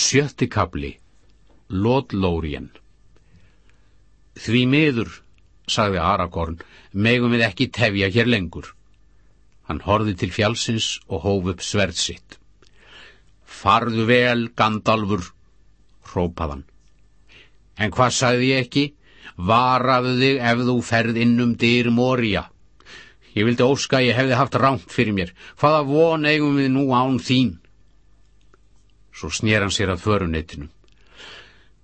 Sjötti kabli Lótlórien Því miður, sagði Aragorn, megum við ekki tefja hér lengur. Hann horði til fjálsins og hóf upp sverð sitt. Farðu vel, Gandalfur, rópaðan. En hvað sagði ég ekki? Varaðu þig ef þú ferð inn um dyr Moria. Ég vildi óska að ég hefði haft rámt fyrir mér. Hvaða von eigum við nú án þín? Svo snér hann sér að föruneytinu.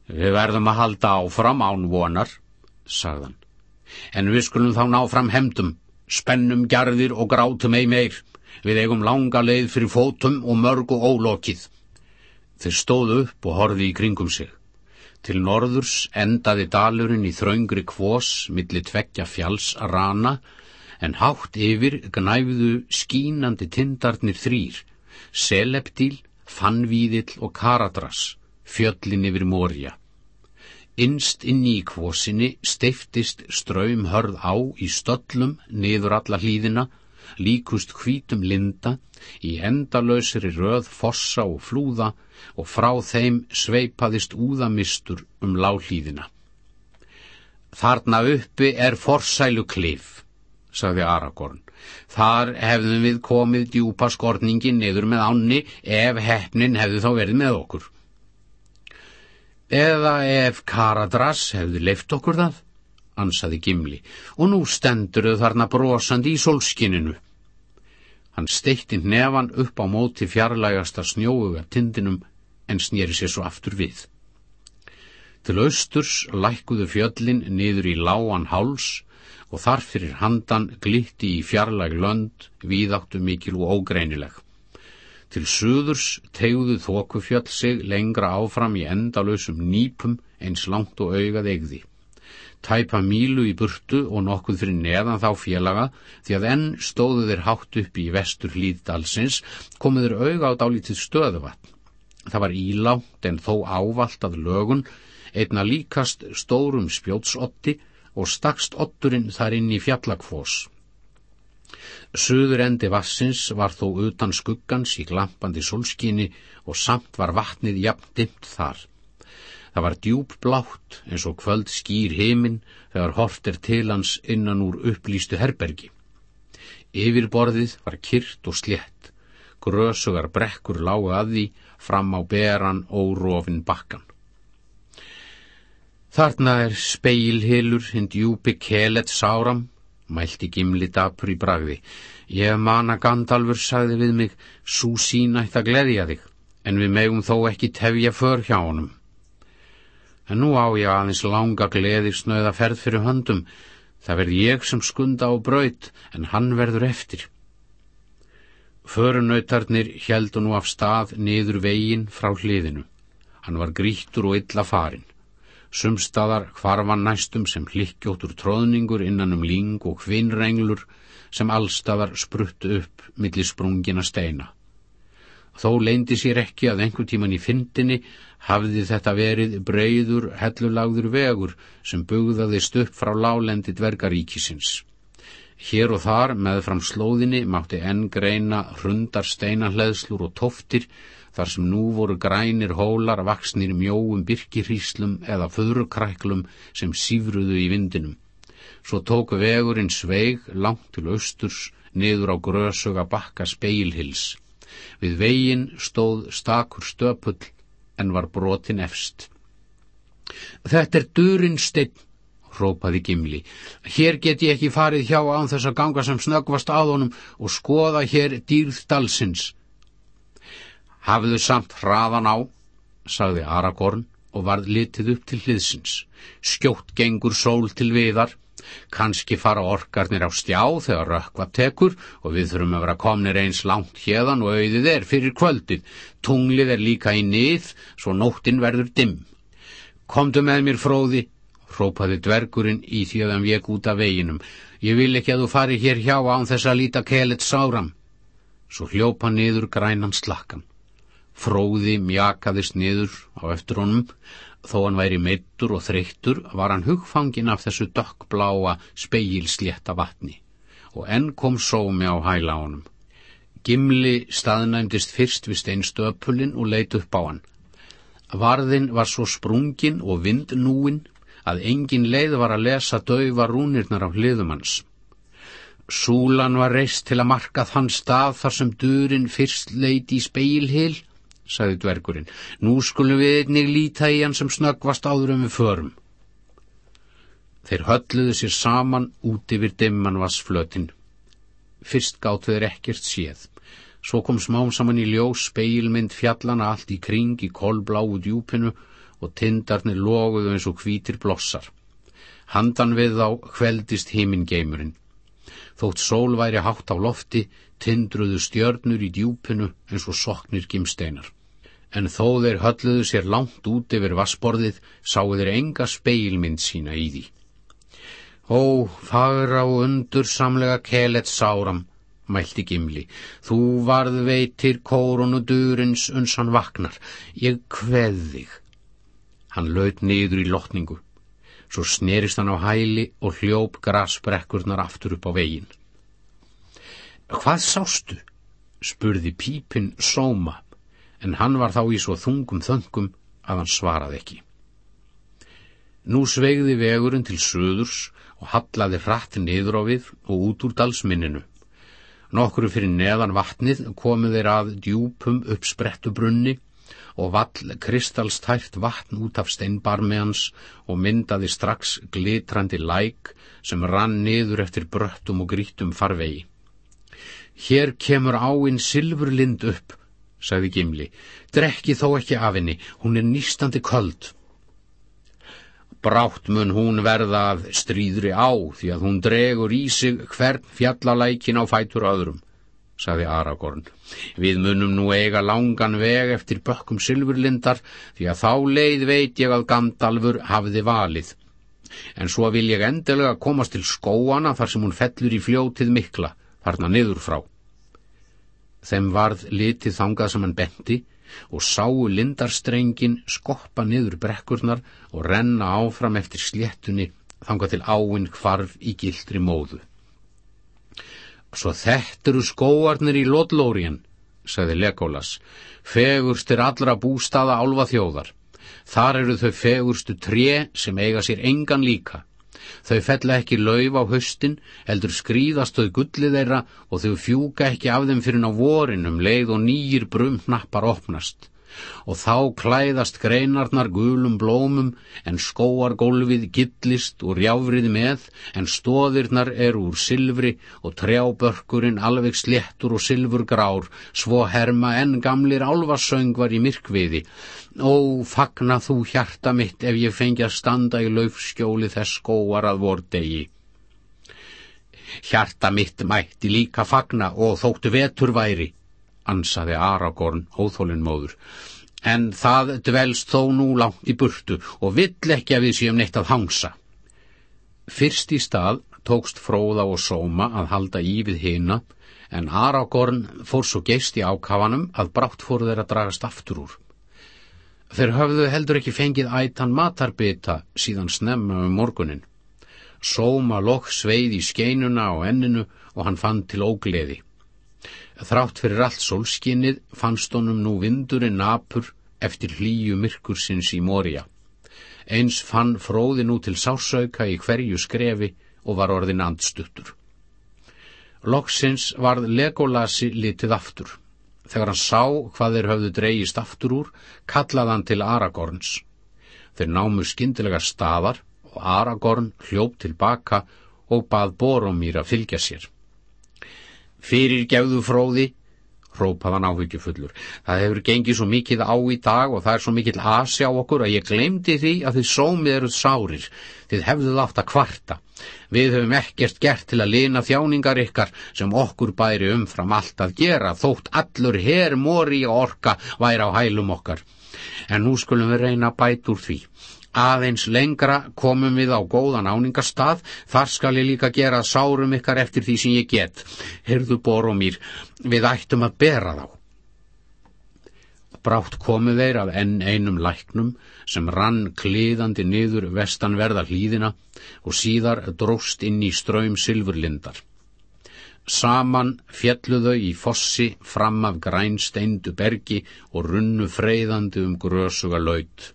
Við verðum að halda áfram án vonar, sagðan. En við skulum þá ná fram hemdum, spennum gerðir og grátum ei meir. Við eigum langa leið fyrir fótum og mörgu ólokið. Þeir stóðu upp og horfi í kringum sig. Til norðurs endaði dalurinn í þraungri kvós millir tveggja fjalls að rana, en hátt yfir gnæfðu skínandi tindarnir þrýr, Seleptíl, Fannvíðill og Karadras, fjöllin yfir Morja. Innst inn í kvosinni steiftist ströym hörð á í stöllum niður alla hlýðina, líkust hvítum linda, í endalösri röð fossa og flúða og frá þeim sveipaðist úðamistur um láhlýðina. Þarna uppi er forsælu klif, sagði Aragorn. Þar hefðum við komið djúpa skorningin niður með ánni ef hefnin hefði þá verið með okkur. Eða ef Karadras hefði leift okkur það, ansaði Gimli, og nú stendur þau þarna brosandi í solskininu. Hann steitti nefan upp á móti fjarlægasta snjóuga tindinum en snýri sér svo aftur við. Til austurs lækkuðu fjöllin niður í lágan háls og þar fyrir handan glitti í fjarlæg lönd víðáttu mikil og ógreinileg. Til suðurs tegðu þókufjöll sig lengra áfram í endalösum nýpum eins langt og augað eigði. Tæpa mílu í burtu og nokkuð fyrir neðan þá félaga því að enn stóðu þeir hátt upp í vestur hlýðdalsins komuður auga á dálítið stöðuvatn. Það var ílátt en þó ávalt að lögun einna líkast stórum spjótsotti og stakst otturinn þar inn í fjallakfós. Suður endi vassins var þó utan skuggans í glampandi solskinni og samt var vatnið jafn dimt þar. Það var djúb blátt eins og kvöld skýr heiminn þegar hort er til hans innan úr upplýstu herbergi. Yfirborðið var kyrt og slett, grösugar brekkur lágu að því fram á beran órofin bakkan. Þarna er speilhilur hinn djúpi kelet sáram, mælti gimli dapur í bragði. Ég man að Gandalfur sagði við mig, svo sína eitt að gleðja þig, en við megum þó ekki tefja för hjá honum. En nú á ég aðeins langa gleði snöða ferð fyrir höndum, það verð ég sem skunda á braut, en hann verður eftir. Förunautarnir heldu nú af stað niður veginn frá hliðinu. Hann var grítur og illa farin. Sumstaðar hvarfan næstum sem hlikkjóttur tróðningur innan um ling og hvinnrenglur sem allstaðar spruttu upp millir sprungina steina. Þó leindi sér ekki að einhver tíman í fyndinni hafði þetta verið breyður, hellulagður vegur sem bugðaðist upp frá lálendi dvergaríkisins. Hér og þar með fram slóðinni mátti enn greina hrundar steinahleðslur og tóftir þar sem nú voru grænir hólar vaksnir mjóum byrkirhýslum eða föðrukræklum sem sífruðu í vindinum. Svo tóku vegurinn sveig langt til austurs niður á grösuga bakka speilhils. Við veginn stóð stakur stöpull en var brotin efst. Þetta er durinn steinn, rópaði Gimli. Hér get ég ekki farið hjá án þess að ganga sem snöggvast að honum og skoða hér dýrð dalsins. Hafðu samt hraðan á, sagði Aragorn og varð litið upp til hliðsins. Skjótt gengur sól til viðar, kannski fara orkarnir á stjá þegar rökkva tekur og við þurfum að vera komnir eins langt hérðan og auðið er fyrir kvöldið. Tunglið er líka í nið, svo nóttin verður dimm. Komdu með mér fróði, hrópaði dvergurinn í því að hann vek út af veginum. Ég vil ekki að þú fari hér hjá án þess að líta kelet sáram. Svo hljópa niður grænan slakkan. Fróði mjakaðist niður á eftir honum, þó hann væri meittur og þreyttur var hann hugfangin af þessu dökkbláa speilslétta vatni og enn kom sómi á hæla honum. Gimli staðnæmdist fyrst við steinstöpulin og leit upp á hann. Varðin var svo sprungin og vindnúin að engin leið var að lesa dauva rúnirnar af hliðumans. Súlan var reist til að marka þann stað þar sem durin fyrst leiti í speilhil, sagði dvergurinn. Nú skulum við einnig líta í hann sem snöggvast áður um við förum. Þeir hölluðu sér saman út yfir dimman vassflötin. Fyrst gáttu þeir ekkert séð. Svo kom smám saman í ljós speilmynd fjallana allt í kring í kolbláu djúpinu og tindarnir loguðu eins og hvítir blossar. Handan við þá kveldist himingeimurinn. Þótt sól væri hátt á lofti, tindruðu stjörnur í djúpinu eins og soknir gimsteinar. En þó þeir hölluðu sér langt út yfir vassborðið, sáu þeir enga speilmynd sína í því. Ó, fagra og undur samlega kelet sáram, mælti Gimli. Þú varð veitir kórunu durins uns hann vaknar. Ég kveð þig. Hann laut niður í lotningu. Svo snerist hann á hæli og hljóp grasbrekkurnar aftur upp á vegin. Hvað sástu? spurði pípinn sóma, en hann var þá í svo þungum þöngum að hann svaraði ekki. Nú sveigði vegurinn til söðurs og hallaði hratt niður á við og út úr dalsminninu. Nokkru fyrir neðan vatnið komið þeir að djúpum uppsprettu brunni og vall kristalstært vatn út af steinbarmi hans og myndaði strax glitrandi læk sem rann niður eftir bröttum og grítum farvegi. Hér kemur áinn silfurlind upp, sagði Gimli. Drekki þó ekki af henni, hún er nýstandi köld. Brátt mun hún verða að stríðri á því að hún dregur í sig hvern fjallalækin á fætur öðrum, sagði Aragorn. Við munum nú eiga langan veg eftir bökkum sylfurlindar því að þá leið veit ég að Gandalfur hafiði valið. En svo vil ég endilega komast til skóana þar sem hún fellur í fljótið mikla, þarna niður frá. Þeim varð litið þangað sem hann benti og sáu lindarstrengin skoppa niður brekkurnar og renna áfram eftir sléttunni þangað til áinn hvarf í gildri móðu. Svo þetta eru skóarnir í Lodlórien, sagði Legolas, fegurstir allra bústaða álfa þjóðar. Þar eru þau fegurstu tré sem eiga sér engan líka. Þau fella ekki lauf á höstin, heldur skrýðast þau gullið þeirra og þau fjúka ekki af þeim fyrir ná vorin um leið og nýjir brumnappar opnast. Og þá klæðast greinarnar gulum blómum en skóargólfið gillist og rjáfrið með en stóðirnar eru úr silfri og trjábörkurinn alveg sléttur og silfurgrár svo herma en gamlir álvarsöngvar í myrkviði Ó, fagna þú hjarta mitt ef ég fengi að standa í laufskjóli þess skóar að vordegi. Hjarta mitt mætti líka fagna og þóttu vetur væri, ansaði Aragorn, óþólinn móður. En það dvelst þó nú langt í burtu og vill ekki að við séum neitt að hangsa. Fyrst í stað tókst fróða og sóma að halda í við hina, en Aragorn fór svo geist í ákafanum að brátt fór þeir að dragast aftur úr. Þeir höfðu heldur ekki fengið ætan matarbita síðan snemma um morgunin. Sóma lokk sveið í skeinuna á enninu og hann fann til ógleði. Þrátt fyrir allt sólskinnið fannst honum nú vindurinn napur eftir hlýju myrkursins í morja. Eins fann fróði nú til sásauka í hverju skrefi og var orðin andstuttur. Lokksins varð legolasi litið aftur. Þegar hann sá hvað þeir höfðu dreyist aftur úr, kallaði hann til Aragorns. Þeir námu skindilega staðar og Aragorn hljópt tilbaka og bað Boromír að fylgja sér. Fyrir gefðu fróði, rópaðan áhyggjufullur. Það hefur gengið svo mikið á í dag og það er svo mikill asi á okkur að ég glemdi því að þið sómið eruð sárir. Þið hefðuð að kvarta. Við höfum ekkert gert til að lina þjáningar ykkar sem okkur bæri umfram allt að gera þótt allur her mori og orka væri á hælum okkar. En nú skulum við reyna að bæta úr því. Aðeins lengra komum við á góðan áningarstað, þar skal ég líka gera sárum ykkar eftir því sem ég get. Herðu Boromír, við ættum að bera þá. Brátt komu þeir af enn einum læknum sem rann kliðandi niður vestanverða hlýðina og síðar dróst inn í ströym sylfurlindar. Saman fjallu þau í fossi fram af grænsteindu bergi og runnu freyðandi um grösuga laut.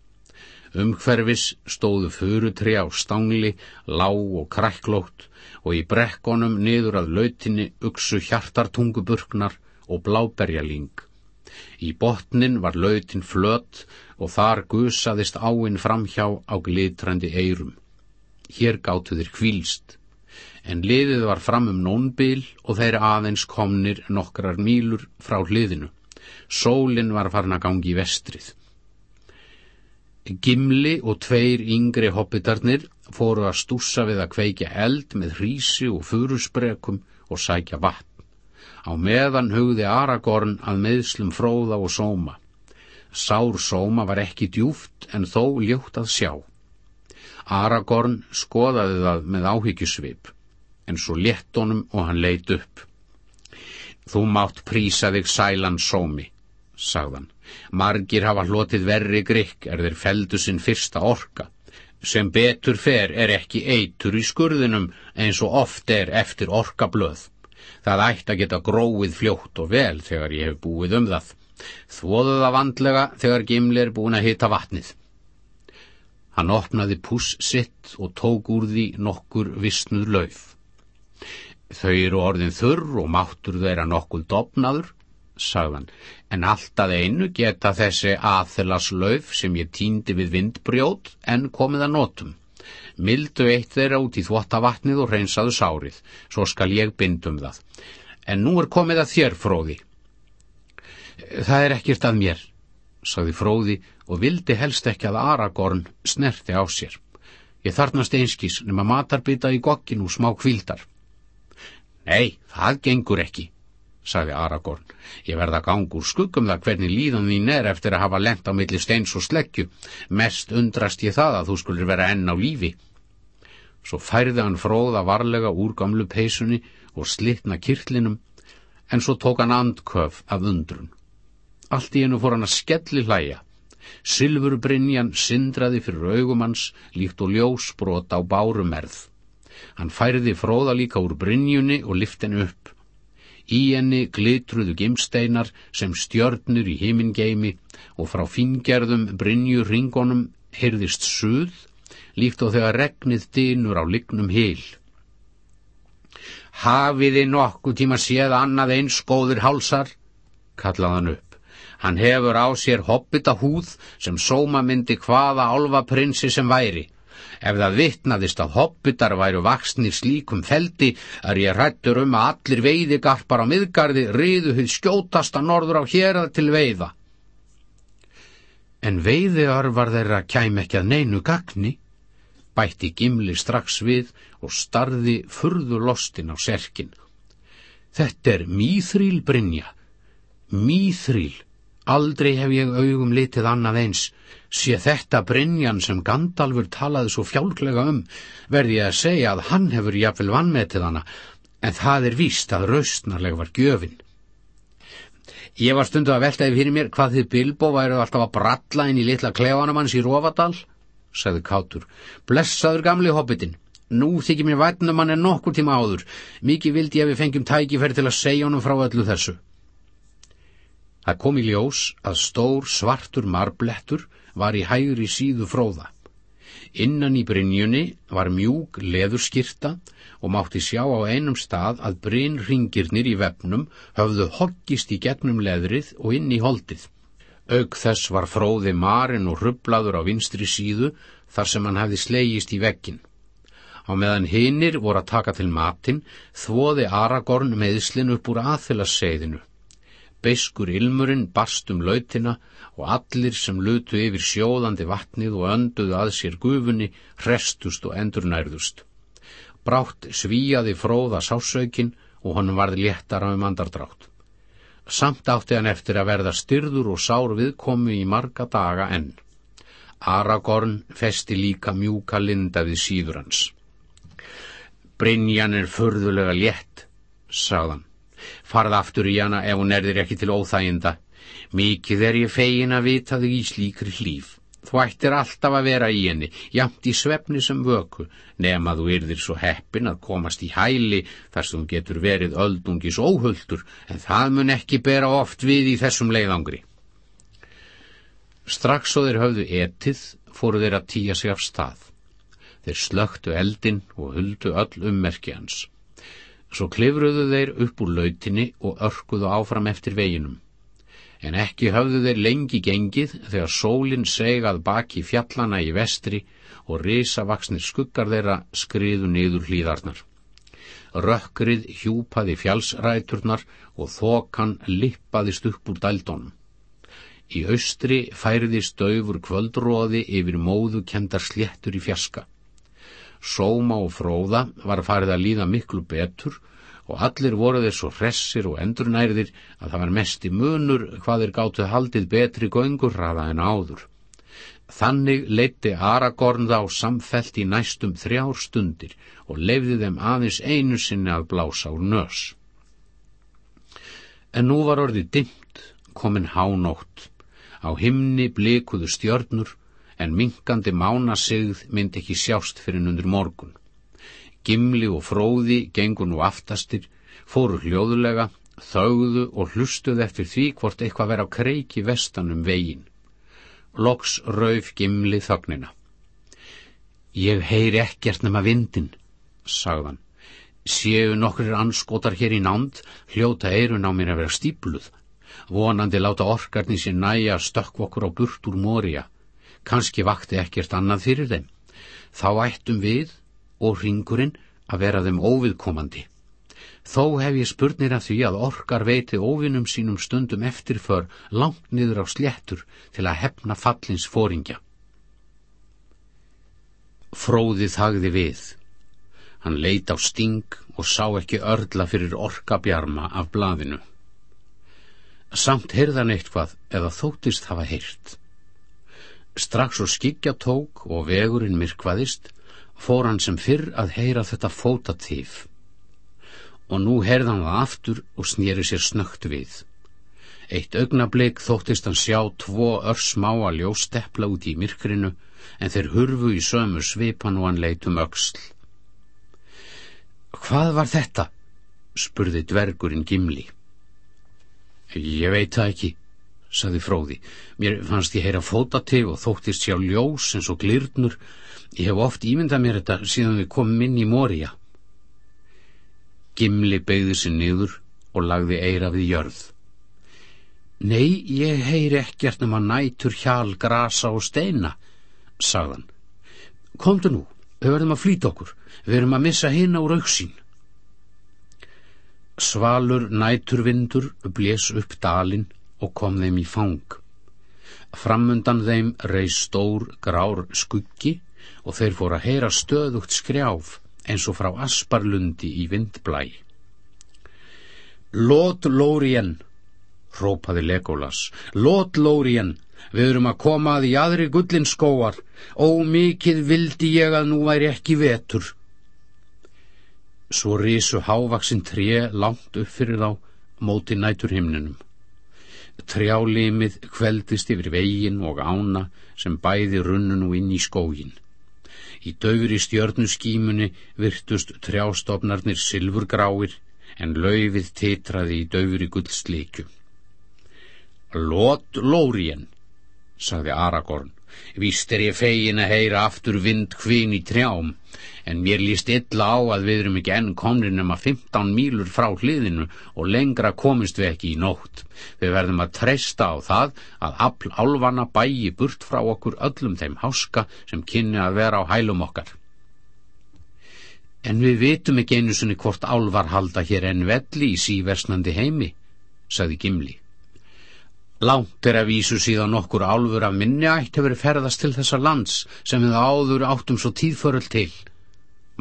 Umhverfis stóðu furutri á stangli, lág og kræklótt og í brekkonum niður að lautinni uksu hjartartunguburknar og bláberjaling. Í botnin var lautin flött og þar gusaðist áinn framhjá á glitrandi eirum. Hér gáttu þeir kvílst en liðið var fram um nónbil og þeir aðeins komnir nokkrar mílur frá hliðinu. Sólinn var farin að gangi í vestrið. Gimli og tveir yngri hoppitarnir fóru að stúsa við að kveikja eld með hrísi og furusbrekum og sækja vatn. Á meðan hugði Aragorn að meðslum fróða og sóma. Sár sóma var ekki djúft en þó ljótt að sjá. Aragorn skoðaði það með áhyggjusvip en svo létt honum og hann leit upp. Þú mátt prísa þig sælan sómi, sagðan. Margir hafa hlotið verri grikk er þeir feldu sinn fyrsta orka. Sem betur fer er ekki eitur í skurðinum eins og oft er eftir orka blöð. Það ætti að geta gróið fljótt og vel þegar ég hef búið um það. Þvoðu það vandlega þegar Gimli er búin að hita vatnið. Hann opnaði puss sitt og tók úr því nokkur vissnuð lauf. Þau eru orðin þurr og máttur þeirra nokkuð dopnaður, sagðan, en alltaf einu geta þessi aðþelaslauf sem ég týndi við vindbrjót en komið að notum. Mildu eitt þeirra út í þvottavatnið og reynsaðu sárið, svo skal ég bindum það. En nú er komið að þér, fróði. Það er ekkert að mér, sagði fróði og vildi helst ekki að Aragorn snerti á sér. Ég þarnast einskís nema matarbita í gokkin og smá kvildar. Nei, það gengur ekki, sagði Aragorn. Ég verða gangur skuggum það hvernig líðan þín er eftir að hafa lent á milli steins og sleggju. Mest undrast ég það að þú skulur vera enn á lífi. Svo færði hann fróða varlega úr gamlu peisunni og slittna kirtlinum, en svo tók hann andköf af undrun. Allt í hennu fór hann að skelli hlæja. Silfurbrynjan syndraði fyrir augumans líkt og ljósbrot á bárumerð. Hann færði fróða líka úr brynjunni og lift henni upp. Í henni glitruðu gimsteinar sem stjörnur í himingeimi og frá fingerðum brynju ringonum hyrðist suð, líkt og þegar regnið dynur á lignum hil. Hafiði nokkuð tíma séð annað eins góður hálsar? kallaðan upp. Hann hefur á sér hobbita húð sem sóma myndi hvaða álvaprinsi sem væri Ef það vittnaðist að hoppitar væru vaksnir slíkum feldi er ég rættur um að allir veiðigarpar á miðgarði riðu hið skjótasta norður á hérað til veiða. En veiðiarvar þeirra kæm ekki að neinu gagni, bætti Gimli strax við og starði furðu lostin á serkin. Þetta er mýþrýl, Brynja, mýþrýl. Aldrei hef ég augum litið annað eins. Sé þetta Brynjan sem Gandalfur talaði svo fjálglega um, verði ég að segja að hann hefur jafnvel vannmetið hana, en það er víst að raustnarlega var gjöfin. Ég var stundu að veltaði fyrir mér hvað þið Bilbo værið alltaf að bralla inn í litla klefanum hans í Rófadal, sagði Kátur. Blessaður gamli hobbitin. Nú þykir mér vætnum hann en nokkur tíma áður. Mikið vildi að við fengjum tækifæri til að segja honum frá öllu þessu. Það kom í ljós að stór svartur marblettur var í hægri síðu fróða. Innan í brinjunni var mjúk leðurskirta og mátti sjá á einum stað að brinnringirnir í vefnum höfðu hoggist í gegnum leðrið og inn í holdið. Aug þess var fróði marin og rublaður á vinstri síðu þar sem hann hefði slegist í vekkin. Á meðan hinnir voru að taka til matin þvoði Aragorn meðslinn upp úr aðfélagsseðinu. Beiskur ilmurinn barst um lautina og allir sem lutu yfir sjóðandi vatnið og önduðu að sér gufunni hrestust og endurnærðust. Brátt svíjaði fróða sásaukin og honum varði léttara um andardrátt. Samt átti hann eftir að verða styrður og sár viðkomi í marga daga enn. Aragorn festi líka mjúka linda við síður hans. Brynjan er förðulega létt, sagðan farð aftur í hana ef hún erðir ekki til óþæginda. Mikið er ég fegin að vita þig í slíkri hlýf. Þú ættir alltaf að vera í henni, jamt í svefni sem vöku, nema þú yrðir svo heppin að komast í hæli þar sem getur verið öldungis óhulltur, en það mun ekki bera oft við í þessum leiðangri. Strax svo þeir höfðu etið, fóru þeir að týja sig af stað. Þeir slöktu eldin og huldu öll ummerki hans. Svo klifruðu þeir upp úr lautinni og örkuðu áfram eftir veginum en ekki höfðu þeir lengi gengið þegar sólinn segað baki fjallana í vestri og risavaksnir skuggar þeirra skriðu niður hlýðarnar. Rökkrið hjúpaði fjallsræturnar og þokan lippaðist upp úr dældónum. Í austri færiðist döfur kvöldróði yfir móðu kendar sléttur í fjaska. Sóma og fróða var farið að líða miklu betur og allir voru þeir svo hressir og endurnærðir að það var mest í munur hvað þeir gáttu haldið betri göngurraða en áður. Þannig leitti Aragorn þá samfelt í næstum þrjár stundir og lefði þeim aðeins einu sinni að blása úr nös. En nú var orðið dimmt, komin hánótt. Á himni blikuðu stjörnur, en minkandi mánasigð myndi ekki sjást fyrir undir morgun. Gimli og fróði gengur nú aftastir, fóru hljóðulega, þauðu og hlustuð eftir því hvort eitthvað verið á kreiki vestanum vegin. Loks rauf Gimli þögnina. Ég heyri ekkert nema vindin, sagðan. Séu nokkur anskotar hér í nánd, hljóta eirun á mér að vera stípluð. Vonandi láta orkarni sér næja stökk okkur á burt úr morja. Kanski vakti ekkert annað fyrir þeim. Þá ættum við, og ringurinn að vera þeim óviðkomandi. Þó hef ég spurnir af því að orkar veiti óvinnum sínum stundum eftirför langt niður á sléttur til að hefna fallins fóringja. Fróði þagði við. Hann leit á sting og sá ekki örla fyrir orkabjarma af blaðinu. Samt heyrðan eitthvað eða þóttist hafa heyrt. Strax og skikja tók og vegurinn myrkvaðist fór hann sem fyrr að heyra þetta fótatíf. Og nú heyrði hann það aftur og snýri sér snögt við. Eitt augnablik þóttist hann sjá tvo örsmáa ljósteppla út í myrkrinu, en þeir hurfu í sömu svipan og hann leitum auksl. Hvað var þetta? spurði dvergurinn Gimli. Ég veit það ekki, saði fróði. Mér fannst ég heyra fótatíf og þóttist sjá ljós eins og glirnur, Ég hef oft ímyndað mér þetta síðan við komum inn í Mória. Gimli beigði sér niður og lagði eira við jörð. Nei, ég heyri ekkert um að nætur hjál, grasa og steina, sagðan. Komdu nú, við verðum að flýta okkur, við verðum að missa hina úr auksín. Svalur næturvindur blés upp dalin og kom þeim í fang. Framundan þeim reið stór grár skuggi og þeir fór að heyra stöðugt skrjáf eins og frá asparlundi í vindblæ. Lót Lórien, rópaði Legolas, Lót Lórien, við erum að koma að í aðri gullinskóar, ó mikið vildi ég að nú væri ekki vetur. Svo risu hávaksin tré langt upp fyrir þá, móti nætur himninum. Trjálimið kveldist yfir vegin og ána sem bæði runnun og inn í skógin. Í döfri stjörnuskímunni virtust trjástofnarnir silfurgráir en laufið titraði í döfri gullsleikju. Lót Lórien, sagði Aragorn, víst er ég fegin að heyra aftur vind hvin í trjám en mér líst illa á að við erum ekki enn komrin nema 15 mílur frá hliðinu og lengra komist við ekki í nótt. Við verðum að treysta á það að afl álvana bæji burt frá okkur öllum þeim háska sem kynni að vera á hælum okkar. En við vitum ekki einu sinni hvort álvar halda hér enn velli í síversnandi heimi, sagði Gimli. Lánt er að vísu síðan okkur álfur af minni ætti verið ferðast til þessa lands sem við áður áttum svo tíðföröld til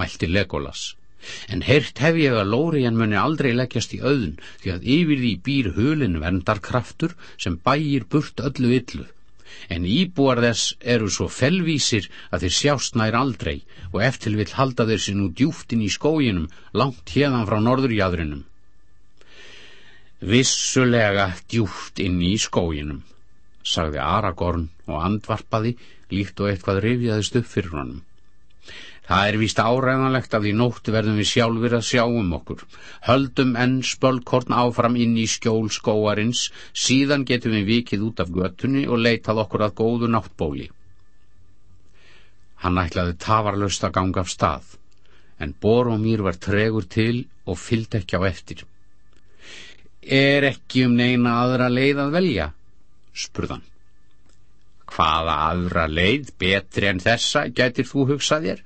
mælti Legolas. En heyrt hef ég að Lóriðan muni aldrei leggjast í auðun því að yfir því býr hulin vendarkraftur sem bægir burt öllu yllu. En íbúar þess eru svo felvísir að þeir sjást nær aldrei og eftir vill halda þeir sér nú djúft inn í skóginum langt hérðan frá norðurjadrinum. Vissulega djúft inn í skóginum, sagði Aragorn og andvarpaði líkt og eitthvað rifjaðist upp fyrir honum. Það er víst áræðanlegt að í nótt verðum við sjálfur að sjá um okkur. Höldum enn spölkorn áfram inn í skjól skóarins, síðan getum við vikið út af göttunni og leitað okkur að góðu náttbóli. Hann ætlaði tafarlaust að ganga af stað, en Boromír var tregur til og fyllt ekki á eftir. Er ekki um neina aðra leið að velja? spurðan. Hvaða aðra leið betri en þessa gætir þú hugsað þér?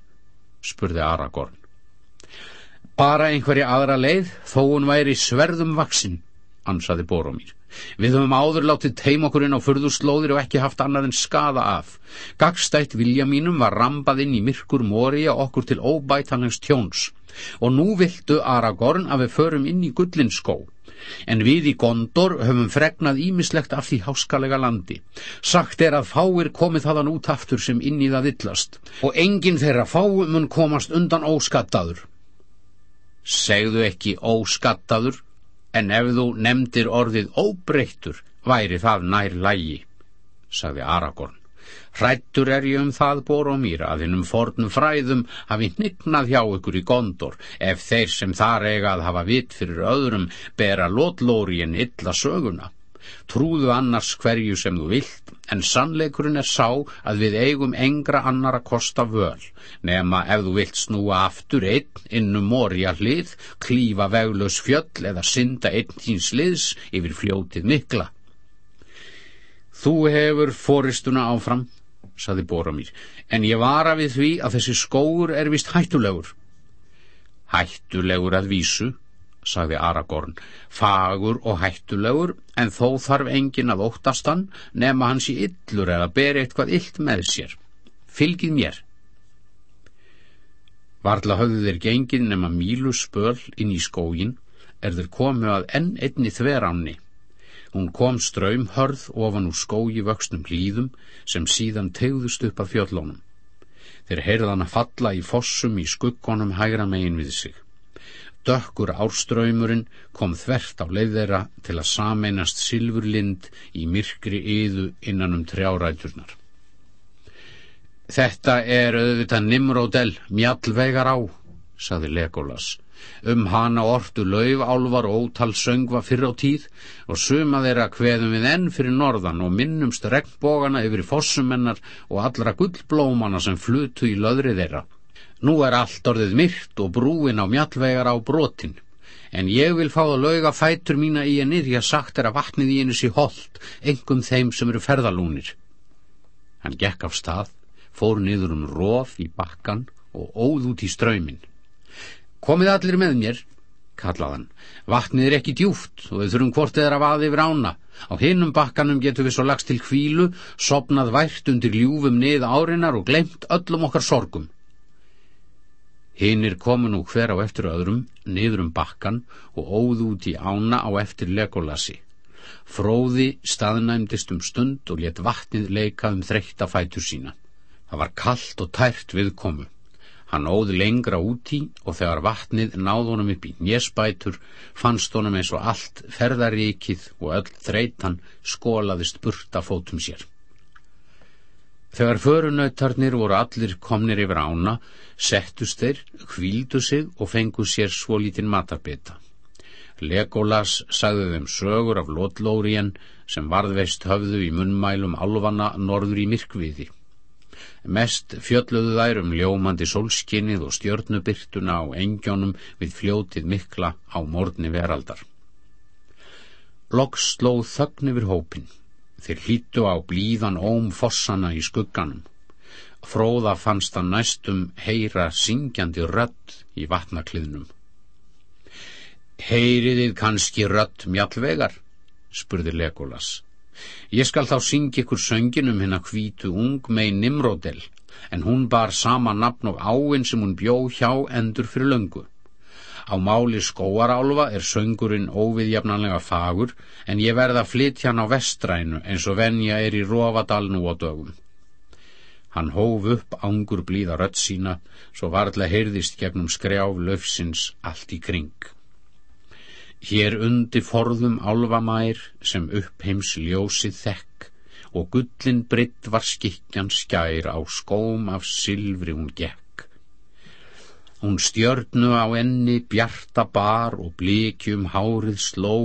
spurði Aragorn. Bara einhverja aðra leið þó hún væri sverðum vaksin, ansaði Boromír. Við höfum áður látið teim okkur inn á furðurslóðir og ekki haft annað en skada af. Gagstætt vilja mínum var rambað inn í myrkur móri og okkur til óbætanlegs tjóns. Og nú viltu, Aragorn, að við förum inn í gullinskó en við í Gondor höfum fregnað ímislegt af því háskalega landi. Sagt er að fáir komið þaðan út aftur sem inn í það villast og enginn þeirra fáum mun komast undan óskattaður. Segðu ekki óskattaður, en ef þú nefndir orðið óbreyttur væri það nær lægi, sagði Aragorn. Hrættur er ég um það Boromír að hinnum fornum fræðum hafi hnignað hjá ykkur í gondor ef þeir sem þar eiga að hafa vitt fyrir öðrum bera lotlóri en illa söguna. Trúðu annars hverju sem þú vilt, en sannleikurinn er sá að við eigum engra annara kosta völ, nema ef þú vilt snúa aftur einn innum morja hlið, klífa veglaus fjöll eða synda einn tíns liðs yfir fljótið mikla. Þú hefur foristuna áfram, saði Boromír, en ég vara við því að þessi skóur er vist hættulegur. Hættulegur að vísu, sagði Aragorn, fagur og hættulegur, en þó þarf engin að óttast hann, nema hans í yllur eða beri eitthvað illt með sér. Fylgið mér. Varla höfðu þeir gengið nema mílu spöl inn í skógin, er þeir komu að enn einni þveránni. Hún kom ströymhörð ofan úr skógi vöxtum hlýðum sem síðan tegðust upp að fjöllónum. Þeir heyrðan að falla í fossum í skuggonum hægra megin við sig. Dökkur árströymurinn kom þvert á leið þeirra til að sameinast silfurlind í myrkri yðu innan um trjáræturnar. Þetta er auðvitað Nimrodel, mjallvegar á, saði Legolas Um hana ortu lauf, álvar ótal söngva fyrr á tíð og suma þeirra hveðum við enn fyrir norðan og minnumst regnbógana yfir fossumennar og allra gullblómana sem flutu í löðri þeirra. Nú er allt orðið myrt og brúin á mjallvegar á brotin, en ég vil fá að lauga fætur mína í henni því að sagt er að vatnið í henni sé hold, engum þeim sem eru ferðalúnir. Hann gekk af stað, fór niður um róf í bakkan og óð út í ströyminn. Komið allir með mér, kallaðan. Vatnið er ekki djúft og við þurfum hvort eða að vaði yfir ána. Á hinnum bakkanum getum við svo lagst til kvílu, sopnað vært undir ljúfum niða árinar og glemt öllum okkar sorgum. Hinnir komu nú hver á eftir öðrum, niður um bakkan og óð út í ána á eftir legolasi. Fróði staðnæmdist um stund og let vatnið leika um þreytta fætur sína. Það var kallt og tært viðkomu. Hann óð lengra úti og þegar vatnið náð honum upp í nésbætur fannst honum eins og allt ferðaríkið og öll þreitan skólaðist burta fótum sér. Þegar förunautarnir voru allir komnir yfir ána, settust þeir, kvíldu sig og fengu sér svo lítinn matarbita. Legolas sagði þeim sögur af lotlórien sem varðveist höfðu í munnmælum alvana norður í myrkviði. Mest fjölluðu þær um ljómandi sólskinnið og stjörnubyrtuna á engjónum við fljótið mikla á morni veraldar. Loks slóð þögn yfir hópin. Þeir hlýttu á blíðan óm fossana í skugganum. Fróða fannst að næstum heyra syngjandi rött í vatnakliðnum. Heyriðið kannski rött mjallvegar? spurði Legolas. Ég skal þá syngja ykkur söngin um hennar hvítu ung mei Nimrodel, en hún bar sama nafn og áinn sem hún bjó hjá endur fyrir löngu. Á máli skóarálfa er söngurinn óviðjafnanlega fagur, en ég verða að flytja hann á vestrænu eins og venja er í Rófadal nú á dögum. Hann hóf upp ángur blíða rött sína, svo varðlega heyrðist gegnum skrjáf löfsins allt í kring. Hér undi forðum álvamær sem upp heims ljósið þekk og gullin britt var skikjan skær á skóm af silfri hún gekk. Hún stjörnu á enni bjarta bar og blikjum hárið sló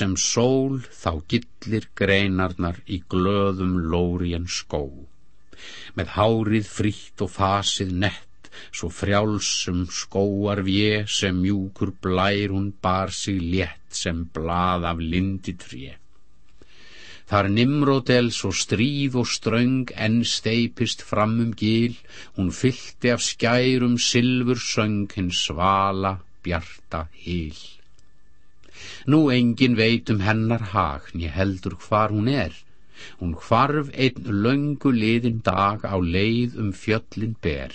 sem sól þá gillir greinarnar í glöðum lóri en skó. Með hárið frítt og fasið nett svo frjálsum skóar vje sem mjúkur blær hún bar sig létt sem blað af lindi tré. Þar Nimrodel svo stríð og ströng enn steipist fram um gil, hún fylti af skærum silfur söng hinn svala bjarta hil. Nú engin veit um hennar hag, ný heldur hvar hún er, hún hvarf einn löngu liðin dag á leið um fjöllin ber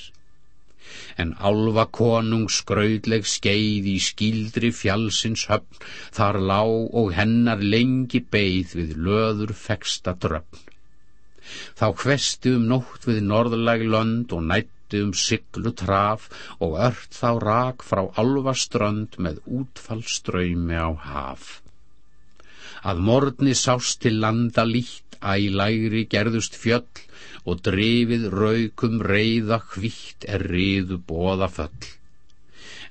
en álva konung skraudleg skeið í skildri fjálsins höfn, þar lá og hennar lengi beigð við löður feksta dröfn. Þá hvesti um nótt við norðlæg lönd og nætti um siglu traf og ört þá rak frá álva strönd með útfallströymi á haf. Að morgni sást til landa lít, ælægri gerðust fjöll og drifið raukum reyða hvitt er riðu bóða föll.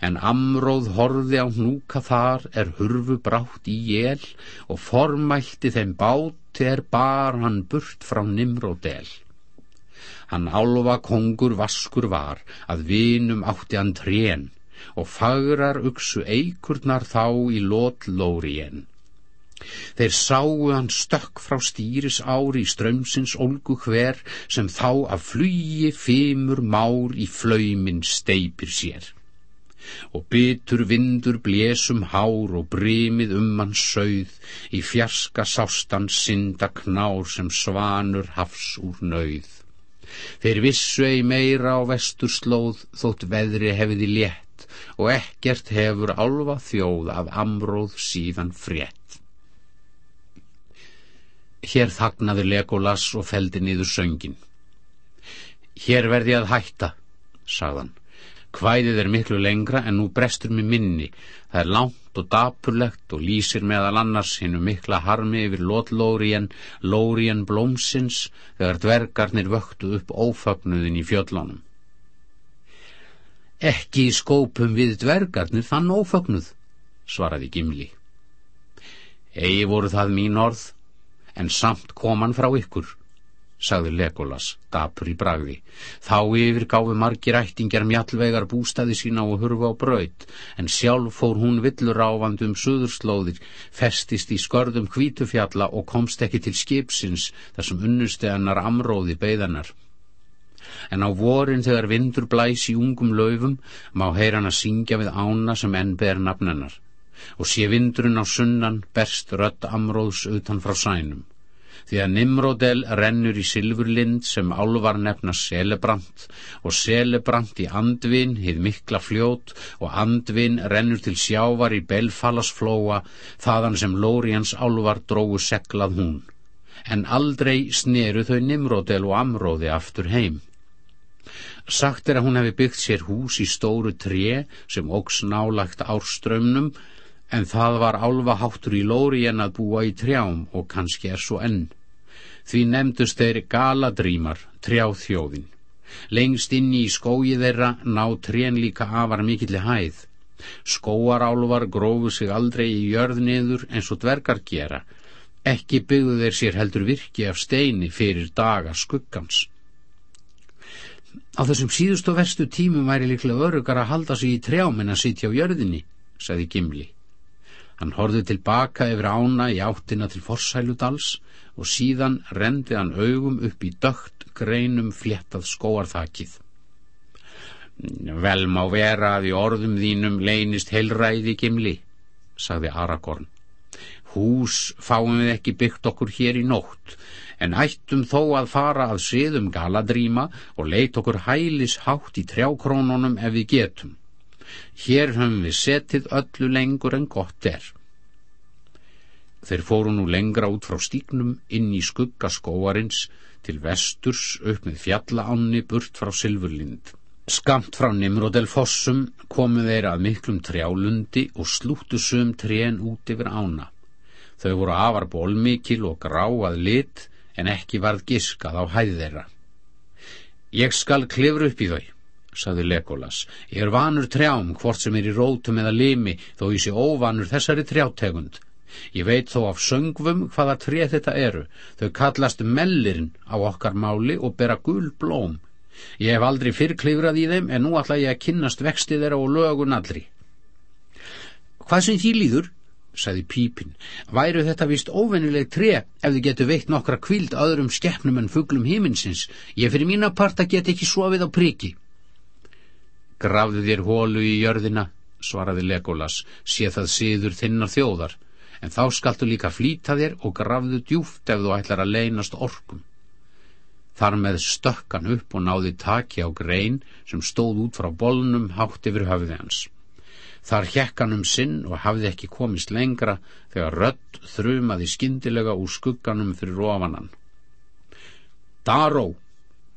En amróð horði á hnúka þar er hurfu brátt í jél og formætti þeim báti er bar hann burt frá Nimródel. Hann álfa kongur vaskur var að vinum átti hann trén og fagrar uksu eikurnar þá í lótlóri enn. Þeir sáu hann stökk frá stýris ári í strömsins olgu hver sem þá af flugi fimur már í flaumin steipir sér. Og bytur vindur blésum hár og brimið um hann sögð, í fjarska sástan synda knár sem svanur hafs úr nauð. Þeir vissu ei meira á vesturslóð þótt veðri hefiði létt og ekkert hefur alva þjóð af amróð síðan frétt. Hér þagnaði Legolas og feldi niður söngin. Hér verði að hætta, sagðan. Hvæðið er miklu lengra en nú brestur mér minni. Það er langt og dapurlegt og lýsir meðal annars hinnu mikla harmi yfir lotlóriðan, lóriðan blómsins þegar dvergarnir vöktu upp ófögnuðin í fjöllunum. Ekki skópum við dvergarnir þann ófögnuð, svaraði Gimli. Egi voru það mín orð, en samt kom hann frá ykkur, sagði Legolas, dapur í bragði. Þá yfir gáfi margir ættingjar mjallvegar bústaði sína og hurfa á braut, en sjálf fór hún villur ávand um suðurslóðir, festist í skörðum hvítufjalla og komst ekki til skipsins þar sem unnusti hennar amróði beigðanar. En á vorin þegar vindur blæs í ungum laufum má heyra hann að syngja við ána sem enn ber nafnennar og sé vindrun á sunnan berst rött amróðs utan frá sænum. Því að Nimrodel rennur í silfurlind sem álvar nefna Selebrant og Selebrant í Andvin, hið mikla fljót og Andvin rennur til sjávar í Belfalasflóa þaðan sem Lórians álvar drógu seglað hún. En aldrei sneru þau Nimrodel og Amróði aftur heim. Sagt er að hún hefði byggt sér hús í stóru tré sem ógs nálagt árströmmnum en það var álfaháttur í lóri en að búa í trjám og kannski er svo enn. Því nefndust þeir galadrímar, trjáþjóðin. Lengst inni í skói þeirra ná trén líka afar mikilli hæð. Skóarálvar grófu sig aldrei í jörð niður eins og dvergar gera. Ekki byggðu þeir sér heldur virki af steini fyrir daga skuggans. Á þessum síðust og verstu tímum væri líklega örugar að halda sig í trjám en að sitja á jörðinni, sagði Gimli. Hann horfið tilbaka yfir ána í áttina til forsæludals og síðan rendi hann augum upp í dögt greinum fléttað skóarþakið. Vel má vera að í orðum þínum leynist heilræði gimli, sagði Aragorn. Hús fáum við ekki byggt okkur hér í nótt, en ættum þó að fara að siðum galadríma og leit okkur hælis hátt í trjákrónunum ef við getum. Hér höfum við setið öllu lengur en gott er. Þeir fóru nú lengra út frá stíknum inn í skugga skóarins til vesturs upp með fjallaánni burt frá Silfurlind. Skamt frá Nimrodel fossum komu þeir að miklum trjálundi og slúttu sum trén út yfir ána. Þau voru afar bólmikil og gráað lit en ekki varð giskað á hæð þeirra. Ég skal klifra upp í þau, saði Legolas. Ég er vanur trjám, hvort sem er í rótum eða limi, þó ég sé óvanur þessari trjátegund. Ég veit þó af söngvum hvaða treð þetta eru. Þau kallast mellirinn á okkar máli og bera gul blóm. Ég hef aldrei fyrr klifrað í þeim, en nú ætla ég að kynnast vexti þeirra og lögun allri. Hvað sem því líður, sagði Pípin, væru þetta vist óvennileg tre ef þið getur veikt nokkra kvild öðrum skeppnum en fugglum himinsins. Ég fyrir mína parta get ekki sofið á priki. Grafðu þér hólu í jörðina, svaraði Legolas, sé það síður þinnar þjóðar, en þá skaltu líka flýta þér og grafðu djúft ef þú ætlar að leynast orkum. Þar með stökkan upp og náði taki á grein sem stóð út frá bolnum hátt yfir höfði hans. Þar hjekkan um sinn og hafði ekki komist lengra þegar rött þrumaði skindilega úr skugganum fyrir ofanan. Daró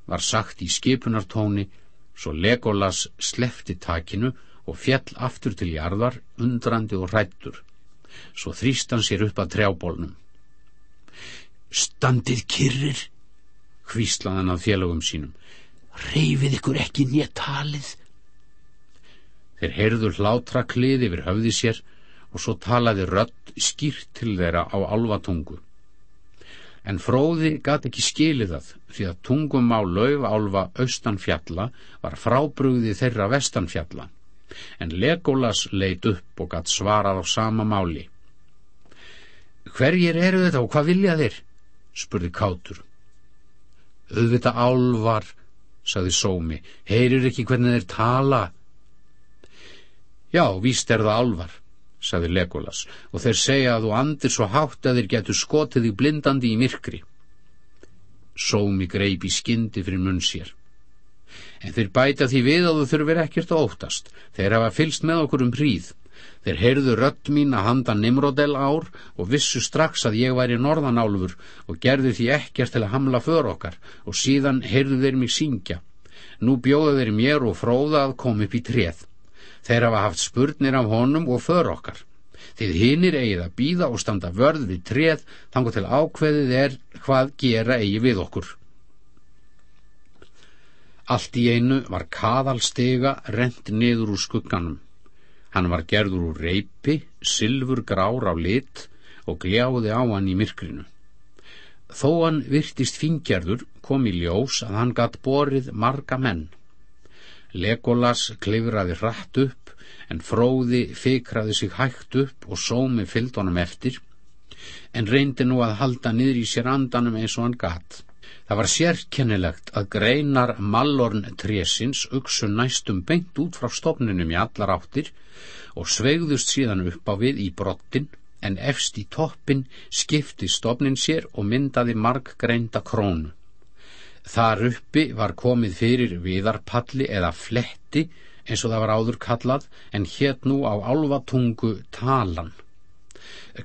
var sagt í skipunartóni svo Legolas slefti takinu og fjell aftur til jarðar, undrandi og hrættur. Svo þrýst hann sér upp að trjábólnum. Standið kyrrir, hvíslaðan að félagum sínum. Reyfið ykkur ekki nýja talið. Þeir heyrðu hlátra klið yfir höfði sér og svo talaði rött skýrt til þeirra á alvatungu en fróði gati ekki skilið það því að tungum á laufálfa austanfjalla var frábrúði þeirra vestanfjalla en Legolas leit upp og gatt svarað á sama máli. Hverjir eru þetta og hvað vilja þeir? spurði Kátur. Auðvita álvar sagði Sómi, heyrir ekki hvernig þeir tala? Já, víst er það álvar saði Legolas, og þeir segja að þú andir svo hátt að þeir getur skotið í blindandi í myrkri. Sómi greip í skyndi fyrir munn sér. En þeir bæta því við að þú þurfir ekkert að óttast. Þeir hafa fylst með okkur um hríð. Þeir heyrðu rött mín að handa Nimrodel ár og vissu strax að ég væri norðanálfur og gerðu því ekkert til að hamla för okkar og síðan heyrðu þeir mig syngja. Nú bjóðu þeir mér og fróða að koma upp í treð. Þeir hafa haft spurnir af honum og för okkar. Þið hinnir eigið að býða og standa vörð við treð þangu til ákveðið er hvað gera eigi við okkur. Allt í einu var kaðalstega rent niður úr skugganum. Hann var gerður úr reipi, sylfur grár á lit og gljáði á hann í myrkrinu. Þó hann virtist fingjarður kom í ljós að hann gatt borið marga menn. Legolas klifraði hratt upp en fróði fikraði sig hægt upp og sómi fyllt honum eftir en reyndi nú að halda niður í sér andanum eins og hann gatt. Það var sérkennilegt að greinar mallorn trésins uksu næstum beint út frá stofninum í allar áttir og sveigðust síðan upp á við í brottin en efst í toppin skipti stofnin sér og myndaði marg greinda krónu. Þar uppi var komið fyrir viðarpalli eða fletti eins og það var áður kallað en hétt nú á álvatungu talan.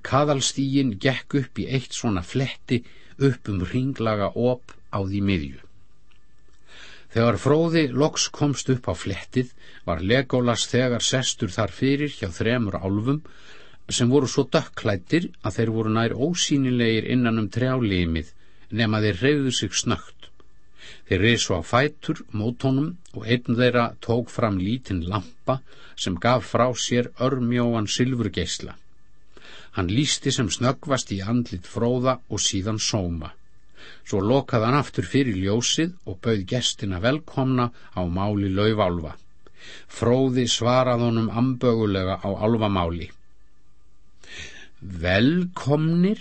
Kaðalstígin gekk upp í eitt svona fletti upp um ringlaga op á því miðju. Þegar fróði loks komst upp á flettið var Legolas þegar sestur þar fyrir hjá þremur álfum sem voru svo dökklættir að þeir voru nær ósýnilegir innan um trjálimið nema þeir reyðu sig snögt. Þeir risu á fætur mótónum og einn þeirra tók fram lítinn lampa sem gaf frá sér örmjóan sylfurgeisla. Hann lísti sem snöggvast í andlit fróða og síðan sóma. Svo lokaði hann aftur fyrir ljósið og bauð gestina velkomna á máli laufálfa. Fróði svarað honum ambögulega á álfamáli. Velkomnir,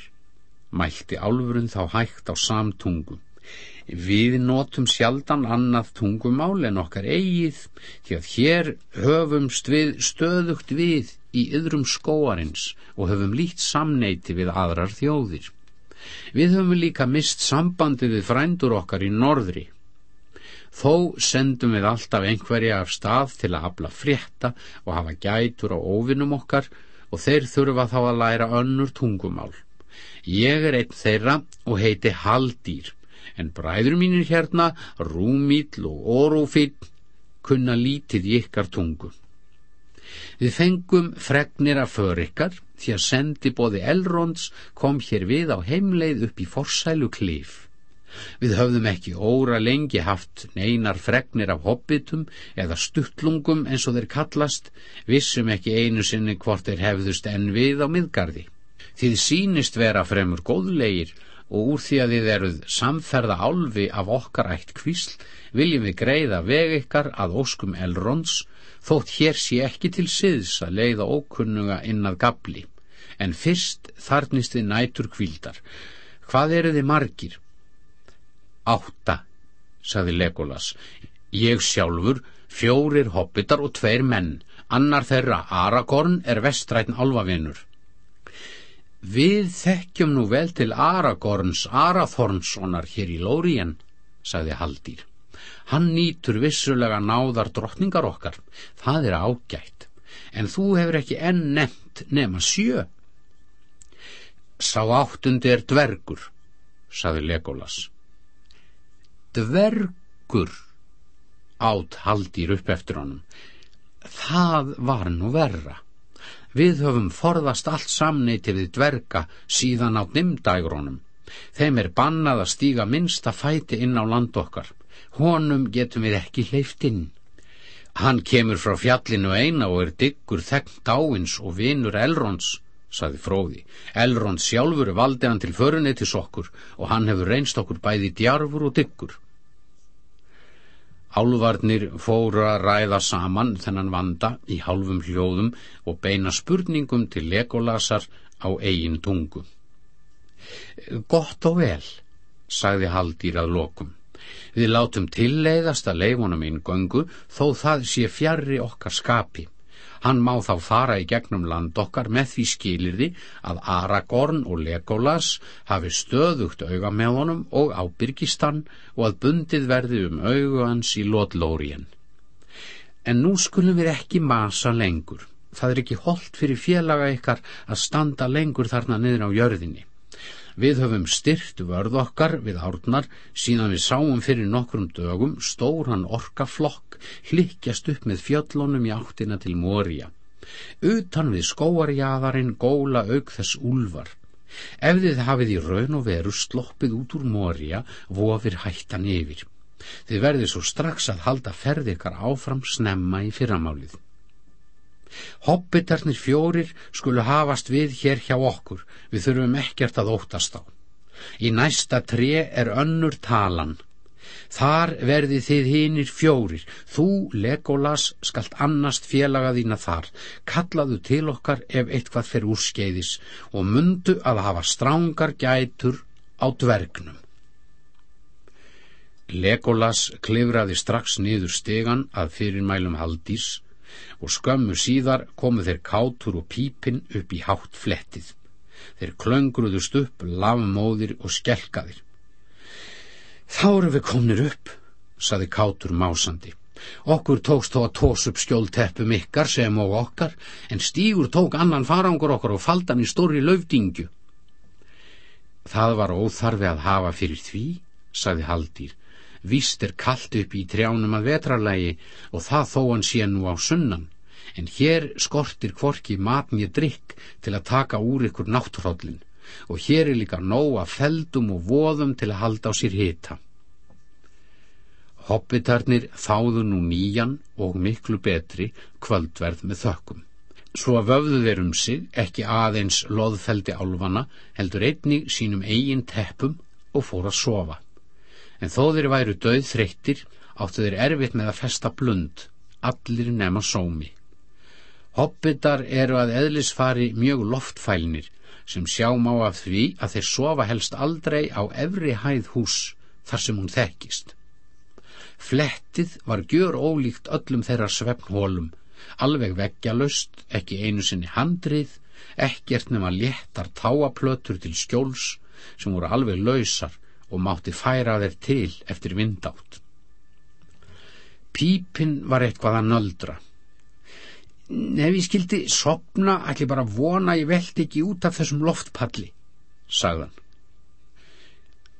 mælti álfurinn þá hægt á samtungum. Við notum sjaldan annað tungumál en okkar eigið því að hér höfumst við stöðugt við í yðrum skóarins og höfum lít samneiti við aðrar þjóðir. Við höfum líka mist sambandi við frændur okkar í norðri. Þó sendum við alltaf einhverja af stað til að afla frétta og hafa gætur á óvinnum okkar og þeir þurfa þá að læra önnur tungumál. Ég er einn þeirra og heiti Haldýr en bræður mínir hérna, Rúmill og Orúfill, kunna lítið ykkar tungu. Við fengum fregnir af för ykkar því að sendi bóði Elrons kom hér við á heimleið upp í forsælu klif. Við höfðum ekki óra lengi haft neinar fregnir af hobbitum eða stuttlungum eins og þeir kallast, vissum ekki einu sinni hvort þeir hefðust enn við á miðgarði. Þið sínist vera fremur góðlegir og úr því að þið eruð samferða álfi af okkar ætt kvísl viljum við greiða veg ykkar að óskum Elrons þótt hér sé ekki til siðs að leiða ókunnuga inn að gabli en fyrst þarnist þið nætur kvildar hvað eru þið margir? Átta, saði Legolas. Ég sjálfur, fjórir hobbitar og tveir menn. Annar þeirra Aragorn er vestrætn alfavinnur Við þekkjum nú vel til Aragorns Arathornssonar hér í Lórien, sagði Haldýr. Hann nýtur vissulega náðar drottningar okkar, það er ágætt, en þú hefur ekki enn nefnt nema sjö. Sá áttundi er dvergur, sagði Legolas. Dvergur, átt Haldýr upp eftir honum, það var nú verra. Við höfum forðast allt samneiti við dverga síðan á dimdægrónum. Þeim er bannað að stíga minnsta fæti inn á land okkar. Honum getum við ekki hleyft inn. Hann kemur frá fjallinu eina og er diggur þegn dáins og vinur Elrons, saði fróði. Elrons sjálfur valdi hann til förunetis okkur og hann hefur reynst okkur bæði djarfur og diggur. Álvarnir fóru að ræða saman þennan vanda í hálfum hljóðum og beina spurningum til legolasar á eigin tungu. Gott og vel, sagði Haldýr að lokum. Við látum tilleiðast að leifunum inn göngu þó það sé fjarrri okkar skapi. Hann má þá fara í gegnum land okkar með því skilirði að Aragorn og Legolas hafi stöðugt auga með honum og ábyrgistan og að bundið verði um augu hans í lotlórien. En nú skulum við ekki masa lengur. Það er ekki holdt fyrir félaga ykkar að standa lengur þarna niður á jörðinni. Við höfum styrt vörð okkar við árnar síðan við sáum fyrir nokkrum dögum stóran orkaflokk hlikkjast upp með fjöllunum í áttina til Mória. Utan við skóarjaðarinn góla auk þess úlvar. Ef þið hafið í raun og veru sloppið út úr Mória, vofir hættan yfir. Þið verðið svo strax að halda ferð ykkar áfram snemma í fyrramálið. Hobbitarnir fjórir skulu hafast við hér hjá okkur, við þurfum ekkert að óttast á. Í næsta tre er önnur talan. Þar verði þið hinnir fjórir, þú, Legolas, skalt annast félaga þína þar, kallaðu til okkar ef eitthvað fer úr skeiðis og mundu að hafa strángar gætur á dvergnum. Legolas klifraði strax niður stegan að fyrirmælum haldís og skömmu síðar komu þeir kátur og pípinn upp í hátt flettið. Þeir klöngruðust upp, lavmóðir og skelkaðir. Þá eru við komnir upp, saði kátur másandi. Okkur tókst þó að tós upp skjólteppum ykkar sem og okkar, en stígur tók annan farangur okkar og faldan í stóri löfdingju. Það var óþarfi að hafa fyrir því, saði Haldýr, Vist er kallt upp í trjánum að vetrarlægi og það þó hann sé nú á sunnan, en hér skortir kvorki matnið drikk til að taka úr ykkur náttúrhóllin og hér er líka nóg að feldum og voðum til að halda á sér hita. Hobbitarnir þáðu nú nýjan og miklu betri kvöldverð með þökkum. Svo að vöfðu þeir um sig ekki aðeins loðfeldi álfana heldur einnig sínum eigin teppum og fór að sofa en þó þeir væru döð þreyttir áttu þeir erfitt með að festa blund, allir nema sómi. Hobbitar eru að eðlisfari mjög loftfælnir sem sjá má af því að þeir sofa helst aldrei á efri hæð hús þar sem hún þekkist. Flettið var gjör ólíkt öllum þeirra svefnhólum, alveg veggjalust, ekki einu sinni handrið, ekkert nema léttar táaplötur til skjóls sem voru alveg lausar og mátti færa þeir til eftir vindátt. Pípinn var eitthvað að nöldra. Ef ég skildi sopna, ætli bara vona ég veldi ekki út af þessum loftpalli, sagðan.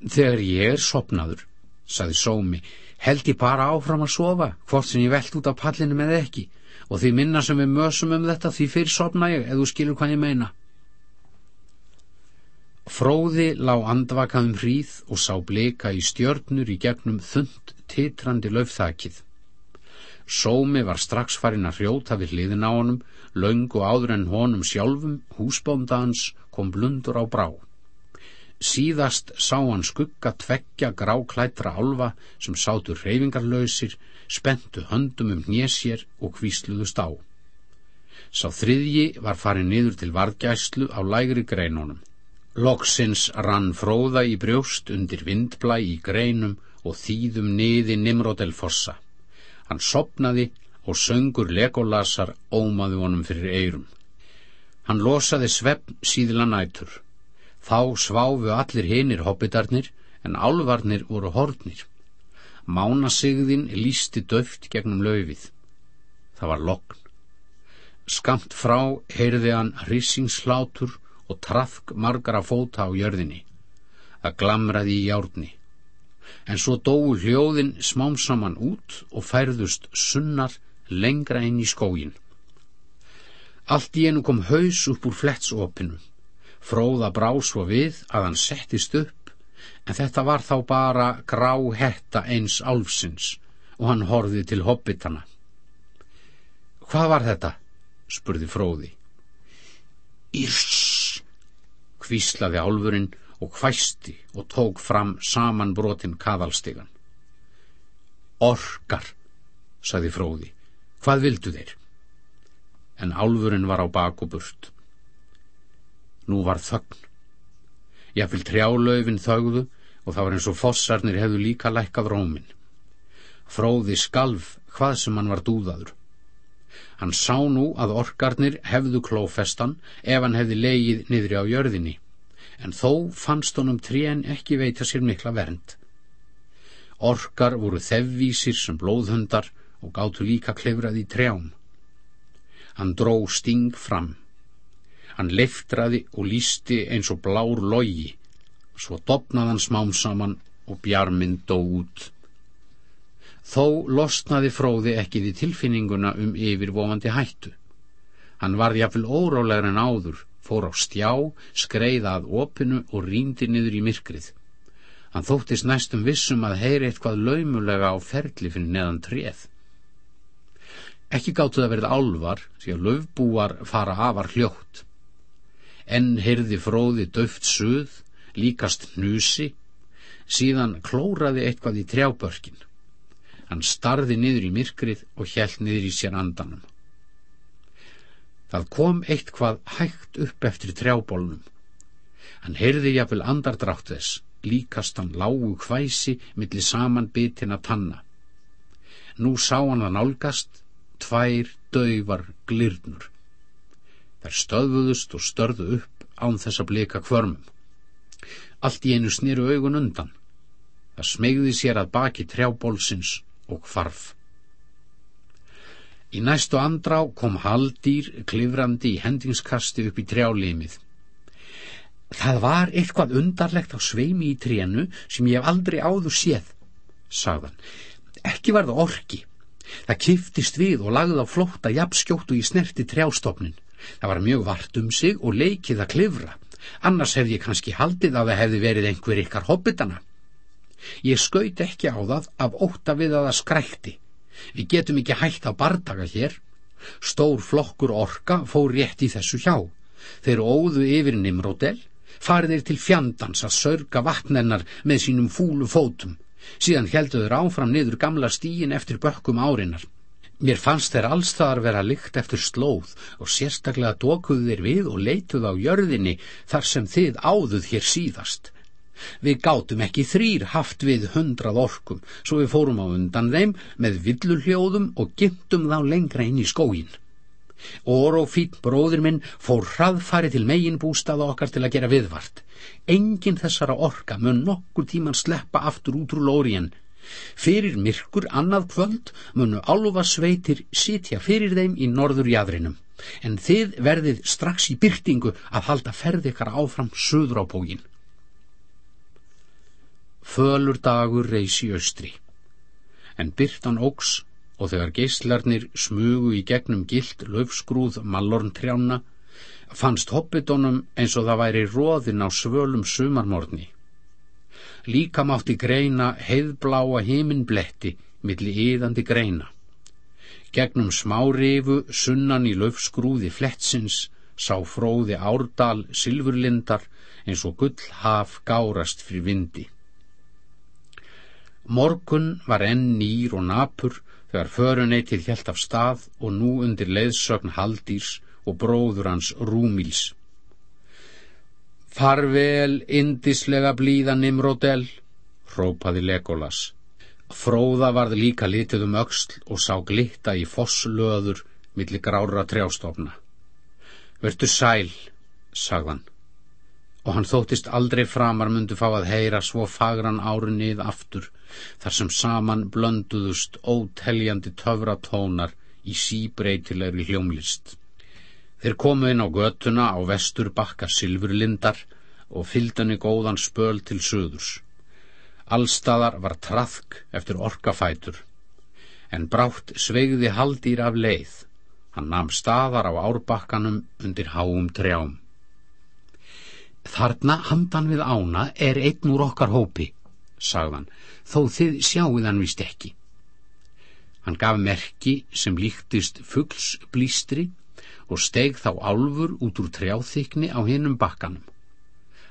Þegar ég er sopnaður, sagði Sómi, held ég bara áfram að sofa, hvort sem ég veld út af pallinu með ekki, og því minna sem við mösum um þetta því fyrir sopna ég, ef þú skilur hvað ég meina. Fróði lá andvakaðum hríð og sá blika í stjörnur í gegnum þund titrandi löfþakið. Sómi var strax farin að hrjóta við hliðin á honum, laung og áður en honum sjálfum, húsbóndans, kom blundur á brá. Síðast sá hann skugga tveggja gráklætra álfa sem sátu reyfingarlausir, spentu höndum um hnéssér og hvísluðust á. Sá þriðji var farin niður til varðgæslu á lægri greinunum. Loksins rann fróða í brjóst undir vindblæ í greinum og þýðum niði Nimrodelfossa. Hann sopnaði og söngur legolasar ómaði honum fyrir eirum. Hann losaði svepp síðla nætur. Þá sváfu allir hinir hobbitarnir en álvarnir voru hornir. Mánasigðin lísti döft gegnum löfið. Það var lokn. Skamt frá heyrði hann hrissingslátur og trafk margara fóta á jörðinni. Það glamraði í járni. En svo dóu hljóðin smám saman út og færðust sunnar lengra inn í skógin. Allt í enu kom haus upp úr flettsopinu. Fróða brá svo við að hann settist upp, en þetta var þá bara grá hetta eins álfsins og hann horfið til hobbitana. Hvað var þetta? spurði Fróði. Írss! Hvíslaði álfurinn og hvæsti og tók fram samanbrotin kaðalstegan. Orkar, sagði fróði, hvað vildu þeir? En álfurinn var á bakuburt. Nú var þögn. Ég vil trjálöfin þögðu og það var eins og fossarnir hefðu líka lækkað rómin. Fróði skalf hvað sem hann var dúðaður. Hann sá nú að orkarnir hefðu klófestan ef hann hefði leigið niðri á jörðinni, en þó fannst honum trén ekki veita sér mikla vernd. Orkar voru þevvísir sem blóðhundar og gáttu líka klefrað í trjám. Hann dró sting fram. Hann leftraði og lísti eins og blár logi, svo dopnaðan smám saman og bjarminn dó út. Þó losnaði fróði ekki við tilfinninguna um yfirvofandi hættu. Hann var jáfnvel órálegar en áður, fór á stjá, skreiða að opinu og rýndi niður í myrkrið. Hann þóttist næstum vissum að heyri eitthvað laumulega á ferli fyrir neðan treð. Ekki gáttu það verið álvar, því að löfbúar fara afar hljótt. Enn heyrði fróði döft suð, líkast hnusi, síðan klóraði eitthvað í trjábörkin. Hann starði niður í myrkrið og hjælt niður í sér andanum. Það kom eitthvað hægt upp eftir trjábólnum. Hann heyrði jafnvel andardrátt þess, líkast hann lágu hvæsi millir saman bitin að tanna. Nú sá hann að nálgast tvær döйvar glirnur. Þær stöðuðust og störðu upp án þess að blika kvörmum. Allt í einu sniru augun undan. Það smegði sér að baki trjábólsins og hvarf. Í næstu andrá kom haldýr klifrandi í hendingskasti upp í trjálimið. Það var eitthvað undarlegt á sveimi í trénu sem ég hef aldrei áður séð, sagðan. Ekki var það orki. Það kiftist við og lagði á flótta jafnskjóttu í snerti trjástofnin. Það var mjög vart um sig og leikið að klifra. Annars hefði ég kannski haldið að það hefði verið einhver ykkar hobbitana. Ég skaut ekki á það af óta við að það skrækti. Við getum ekki hægt á bardaga hér. Stór flokkur orka fór rétt í þessu hjá. Þeir óðu yfir Nimrodel, farið þeir til fjandans að sörga vatnennar með sínum fúlu fótum. Síðan heldu þeir áfram niður gamla stíin eftir bökkum árinar. Mér fannst þeir allstaðar vera lykt eftir slóð og sérstaklega dokuðu þeir við og leituð á jörðinni þar sem þið áðuð hér síðast. Við gátum ekki þrýr haft við hundrað orkum, svo við fórum á undan þeim með villuljóðum og gimtum þá lengra inn í skógin. Orofít, bróður minn, fór hraðfari til megin bústaða okkar til að gera viðvart. Engin þessara orka mun nokkur tíman sleppa aftur út úr lórien. Fyrir myrkur annað kvöld munu álfa sveitir sitja fyrir þeim í norður jæðrinum. En þið verðið strax í byrtingu að halda ferð ykkar áfram söður á bógin. Fölur dagur reys í austri. En byrtan ógs og þegar geyslarnir smugu í gegnum gilt löfskrúð mallorntrjána, fannst hobbitonum eins og það væri róðin á svölum sumarmorni. Líka mátti greina heiðbláa heiminbletti milli yðandi greina. Gegnum smárifu sunnan í löfsgrúði flettsins sá fróði árdal silfurlindar eins og gullhaf gárast fyrir vindi. Morgun var enn nýr og napur þegar föruneytið hjælt af stað og nú undir leiðsögn Haldís og bróður hans Rúmils. Farvel, indislega blíða Nimrodel, rópaði Legolas. Fróða varð líka litið um öxl og sá glitta í fosslöður millir grára trjástofna. Vertu sæl, sagðan, og hann þóttist aldrei framar myndu fá að heyra svo fagran árunnið aftur, þar sem saman blönduðust óteljandi töfratónar í síbreytilegri hljómlist. Þeir komu inn á götuna á vestur bakka silfurlindar og fylgdani góðan spöl til söðurs. Allstaðar var trafk eftir orkafætur, en brátt sveigði haldýr af leið. Hann namn staðar á árbakkanum undir háum trjám. Þarna handan við ána er einn úr okkar hópi, sagðan, þó þið sjáuð hann vist ekki. Hann gaf merki sem líktist fuglsblístri og steg þá álfur út úr trjáþykni á hinnum bakkanum.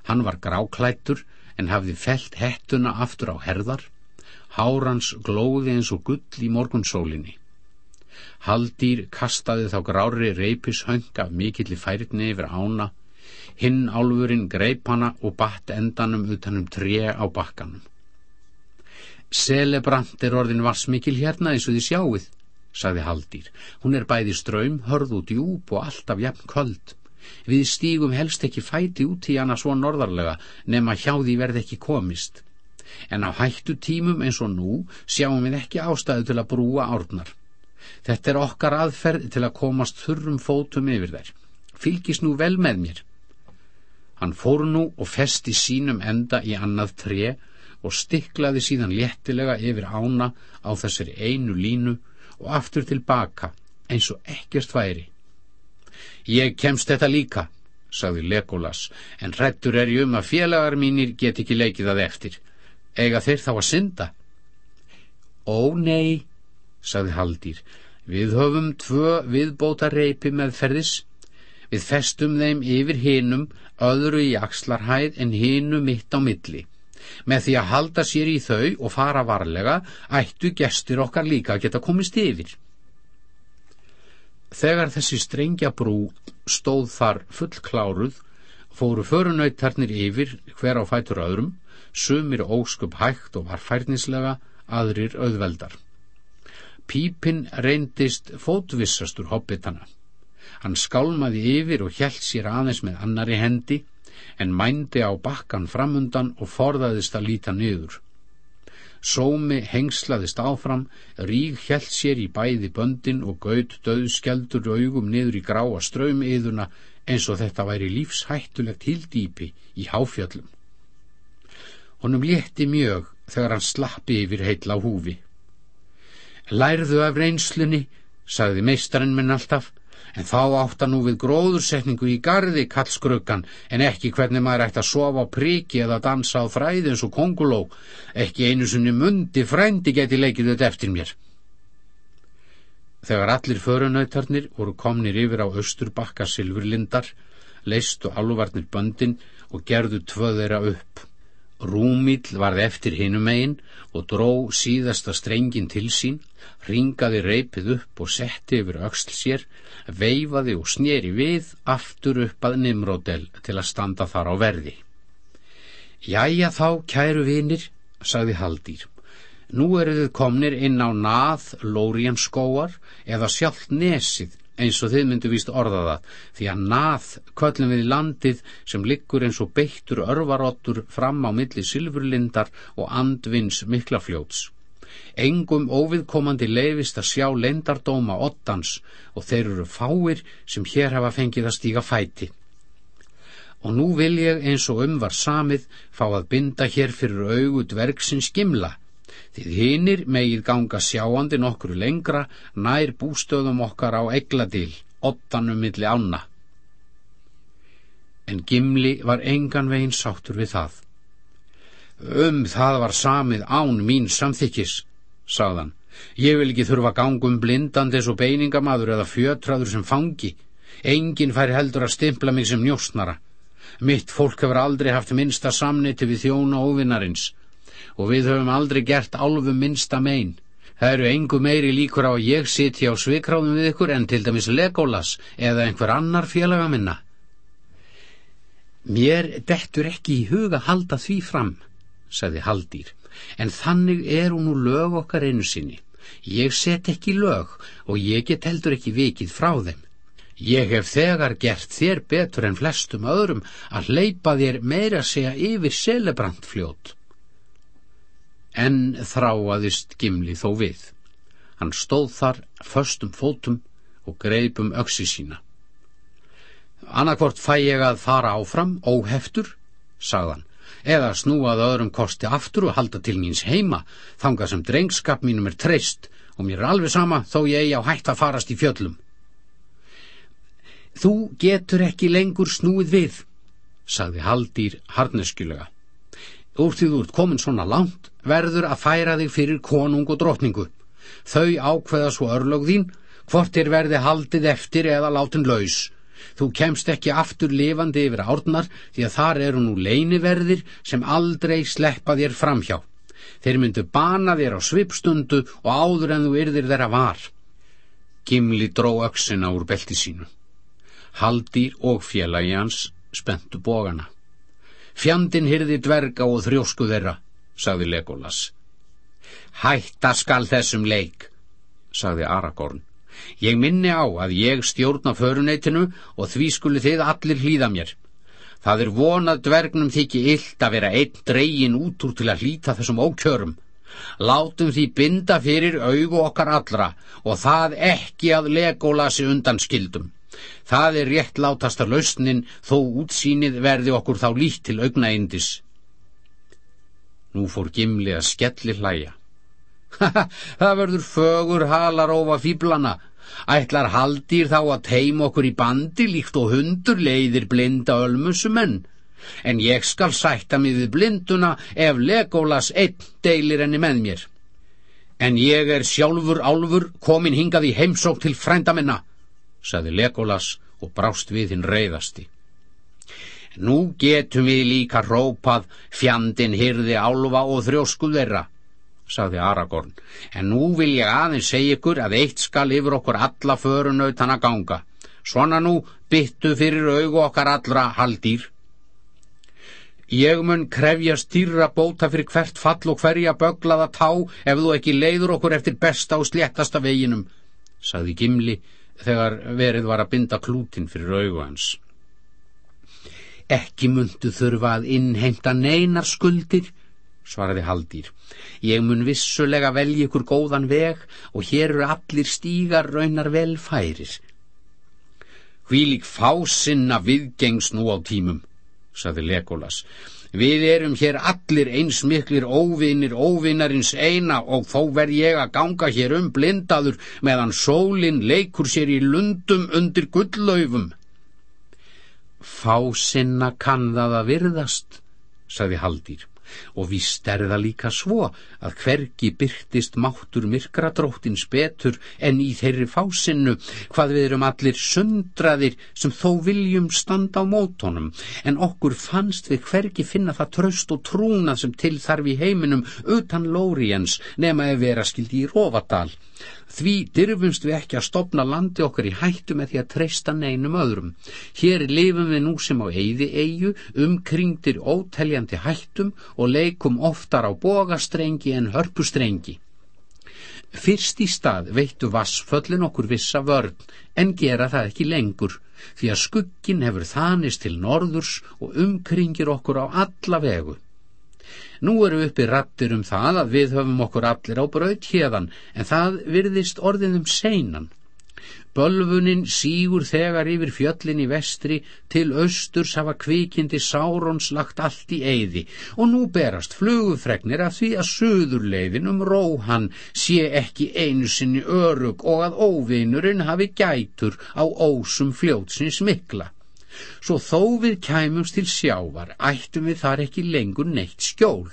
Hann var gráklættur en hafði felt hettuna aftur á herðar, hárans glóði eins og gull í morgunsólinni. Haldýr kastaði þá grári reipishöng af mikilli færni yfir ána, hinn álfurinn greip hana og batt endanum utanum tré á bakkanum. Selebrant er orðin vassmikil hérna eins og þið sjáuð, sagði Haldýr. Hún er bæði ströym, hörð og djúb og alltaf jafn köld. Við stígum helst ekki fæti út í hana svo norðarlega nema hjá því verð ekki komist. En á hættu tímum eins og nú sjáum við ekki ástæðu til að brúa árnar. Þetta er okkar aðferð til að komast þurrum fótum yfir þær. Fylgis nú vel með mér. Hann fór nú og festi sínum enda í annað tre og stiklaði síðan léttilega yfir ána á þessari einu línu og aftur tilbaka eins og ekkert væri. Ég kemst þetta líka, sagði Legolas, en hrettur er ég um að félagar mínir get ekki leikið að eftir. Ega þeir þá að synda? Ó nei, sagði Haldýr, við höfum tvö viðbóta reipi með ferðis. Við festum þeim yfir hinum, öðru í axlarhæð en hinu mitt á milli. Með því að halda sér í þau og fara varlega ættu gestir okkar líka að geta komist yfir. Þegar þessi strengja brú stóð þar fullkláruð fóru förunautarnir yfir hver á fætur öðrum, sumir óskup hægt og var færnislega, aðrir auðveldar. Pípin reyndist fótvissastur hobbitana. Hann skálmaði yfir og hjælt sér aðeins með annari hendi en mændi á bakkan framundan og forðaðist að líta niður. Sómi hengslaðist áfram, ríg hjælt sér í bæði böndin og gaut döðskjaldur augum niður í gráa ströymiðuna eins og þetta væri lífshættulegt hildýpi í háfjöllum. Honum létti mjög þegar hann slappi yfir heitla húfi. Lærðu af reynslunni, sagði meistarinn minn alltaf, en þá átta nú við gróðursetningu í gardi kallskruggan en ekki hvernig maður ætti að sofa á priki eða dansa á þræði eins og konguló ekki einu sunni mundi frændi geti leikið þetta eftir mér. Þegar allir förunautarnir voru komnir yfir á austurbakka silfurlindar leistu alvarnir böndin og gerðu tvöðeira upp. Rúmill varð eftir hinum einn og dró síðasta strengin til sín, ringaði reipið upp og setti yfir öxl sér, veifaði og sneri við aftur upp að Nimrodel til að standa þar á verði. Jæja þá, kæru vinir, sagði Haldýr. Nú eru þið komnir inn á nað Lórianskóar eða sjálf nesið eins og þið myndu víst orða það því að nað köllum við landið sem liggur eins og beittur örvarottur fram á milli sylfurlindar og andvins miklafljóts. Engum óviðkomandi leifist að sjá lendardóma ottans og þeir eru fáir sem hér hafa fengið að stíga fæti. Og nú vil ég eins og um var samið fá að binda hér fyrir augu dvergsins skimla Þið hinir megið ganga sjáandi nokkru lengra nær bústöðum okkar á egladil, ottanum milli ána. En Gimli var engan veginn sáttur við það. Um það var samið án mín samþykkis, sagðan. Ég vil ekki þurfa gangum blindandis og beiningamadur eða fjötraður sem fangi. Engin fær heldur að stimpla mig sem njóstnara. Mitt fólk hefur aldrei haft minsta samniti við þjóna óvinnarins og við höfum aldrei gert álfum minsta megin. Það eru engu meiri líkur á að ég siti á svikráðum við ykkur en til dæmis Legolas eða einhver annar félaga minna. Mér dettur ekki í huga halda því fram, sagði Haldýr, en þannig er hún úr lög okkar einu sinni. Ég set ekki lög og ég get heldur ekki vikið frá þeim. Ég hef þegar gert þér betur en flestum öðrum að hleypa þér meira segja yfir selebrandfljót en þráaðist Gimli þó við. Hann stóð þar föstum fótum og greipum öksi sína. Annarkvort fæ ég að fara áfram, óheftur, sagðan, eða snúað öðrum kosti aftur og halda til míns heima, þanga sem drengskap mínum er treyst og mér er alveg sama þó ég eigi á hætt að farast í fjöllum. Þú getur ekki lengur snúið við, sagði Haldýr harneskjulega. Úr því þú ert komin svona langt verður að færa þig fyrir konung og drotningu. Þau ákveða svo örlög þín, hvort er verði haldið eftir eða látin laus. Þú kemst ekki aftur lifandi yfir árnar því að þar eru nú leiniverðir sem aldrei sleppa þér framhjá. Þeir myndu bana þér á svipstundu og áður en þú yrðir þeirra var. Gimli dró öksina úr belti sínu. Haldir og félagi hans spentu bógana. Fjandin hyrði dverga og þrjósku þeirra, sagði Legolas. Hætta skal þessum leik, sagði Aragorn. Ég minni á að ég stjórna föruneytinu og því skuli þið allir hlýða mér. Það er vonað dvergnum þykki illt að vera einn dreygin út úr til að hlýta þessum ókjörum. Látum því binda fyrir augu okkar allra og það ekki að Legolasi undan skildum. Það er rétt látasta lausnin þó útsýnið verði okkur þá lít til augnaindis. Nú fór Gimli að skelli hlæja. það verður fögur halarófa fýblana. Ætlar haldir þá að teim okkur í bandi líkt og hundur leiðir blinda ölmusumenn. En ég skal sætta mig við blinduna ef Legolas einn deilir henni með mér. En ég er sjálfur álfur komin hingað í heimsók til frændaminna saði Legolas og brást við hinn reyðasti. Nú getum við líka rópað fjandin hyrði álfa og þrjóskuð þeirra, saði Aragorn, en nú vil ég aðeins segja ykkur að eitt skal yfir okkur alla förunautana ganga. Svona nú byttu fyrir augu okkar allra haldýr. Ég mun krefja stýra bóta fyrir hvert fall og hverja böglaða tá ef þú ekki leiður okkur eftir besta og sléttasta veginum, saði Gimli þegar verið var að binda klútin fyrir augu hans. Ekki myndu þurfa að innheimta neinar skuldir, svaraði Haldýr. Ég mun vissulega velja ykkur góðan veg og hér eru allir stígar raunar vel færir. Hvílik fásinna viðgengs nú á tímum, saði Legolas. Við erum hér allir eins miklir óvinir óvinarins eina og þó verð ég að ganga hér um blindaður meðan sólinn leikur sér í lundum undir gullaufum. Fásinna kann það að virðast, saði Haldýr og víst er það líka svo að hvergi byrtist máttur myrkradróttins betur en í þeirri fásinnu hvað við erum allir sundraðir sem þó viljum standa á mótonum en okkur fannst við hvergi finna það tröst og trúna sem til þarf í heiminum utan Lóriens nema ef vera skildi í Rófadal Því dyrfumst við ekki að stopna landi okkar í hættu með því að treysta neinum öðrum. Hér lifum við nú sem á eyði eigu, umkringdir óteljandi hættum og leikum oftar á bogastrengi en hörpustrengi. Fyrst í stað veittu vassföllin okkur vissa vörn, en gera það ekki lengur, því að skuggin hefur þanist til norðurs og umkringir okkur á alla vegu. Nú eru uppi rattir um það að við höfum okkur allir á braut hérðan en það virðist orðinum seinan. Bölfunin sígur þegar yfir fjöllin í vestri til austurs hafa kvikindi Sárons lagt allt í eyði og nú berast flugufregnir af því að söðurleiðin um róhan sé ekki einu sinni örug og að óvinurinn hafi gætur á ósum fljótsins mikla. Svo þó við kæmumst til sjávar, ættum við þar ekki lengur neitt skjól.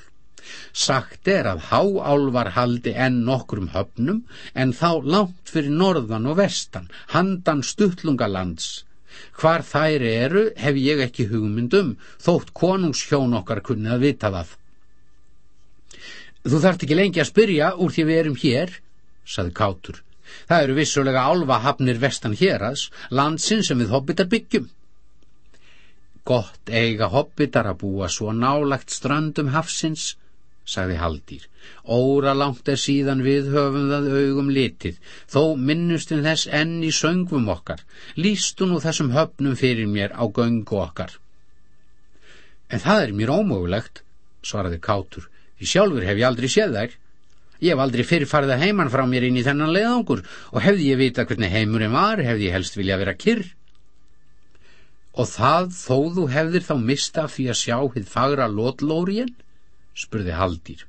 Sagt er að háálvar haldi enn nokkrum höfnum, en þá langt fyrir norðan og vestan, handan stuttlungalands. Hvar þær eru hef ég ekki hugmyndum, þótt konungshjón okkar kunni að vita það. Þú þart ekki lengi að spyrja úr því við erum hér, saði Kátur. Það eru vissulega álvahafnir vestan héras, landsin sem við hobbitar byggjum. Gott eiga hobbitar að búa svo nálagt strandum hafsins, sagði Haldýr. Óra langt er síðan við höfum það augum litið, þó minnustin þess enn í söngvum okkar. Lýstu nú þessum höfnum fyrir mér á göngu okkar. En það er mér ómögulegt, svaraði Kátur, því sjálfur hef ég aldrei séð þær. Ég hef aldrei fyrirfarið að heiman frá mér inn í þennan leiðangur og hefði ég vita hvernig heimurinn var, hefði ég helst vilja vera kyrr og það þó þú hefðir þá mista því að sjá hitt fagra lotlórien? spurði Haldýr.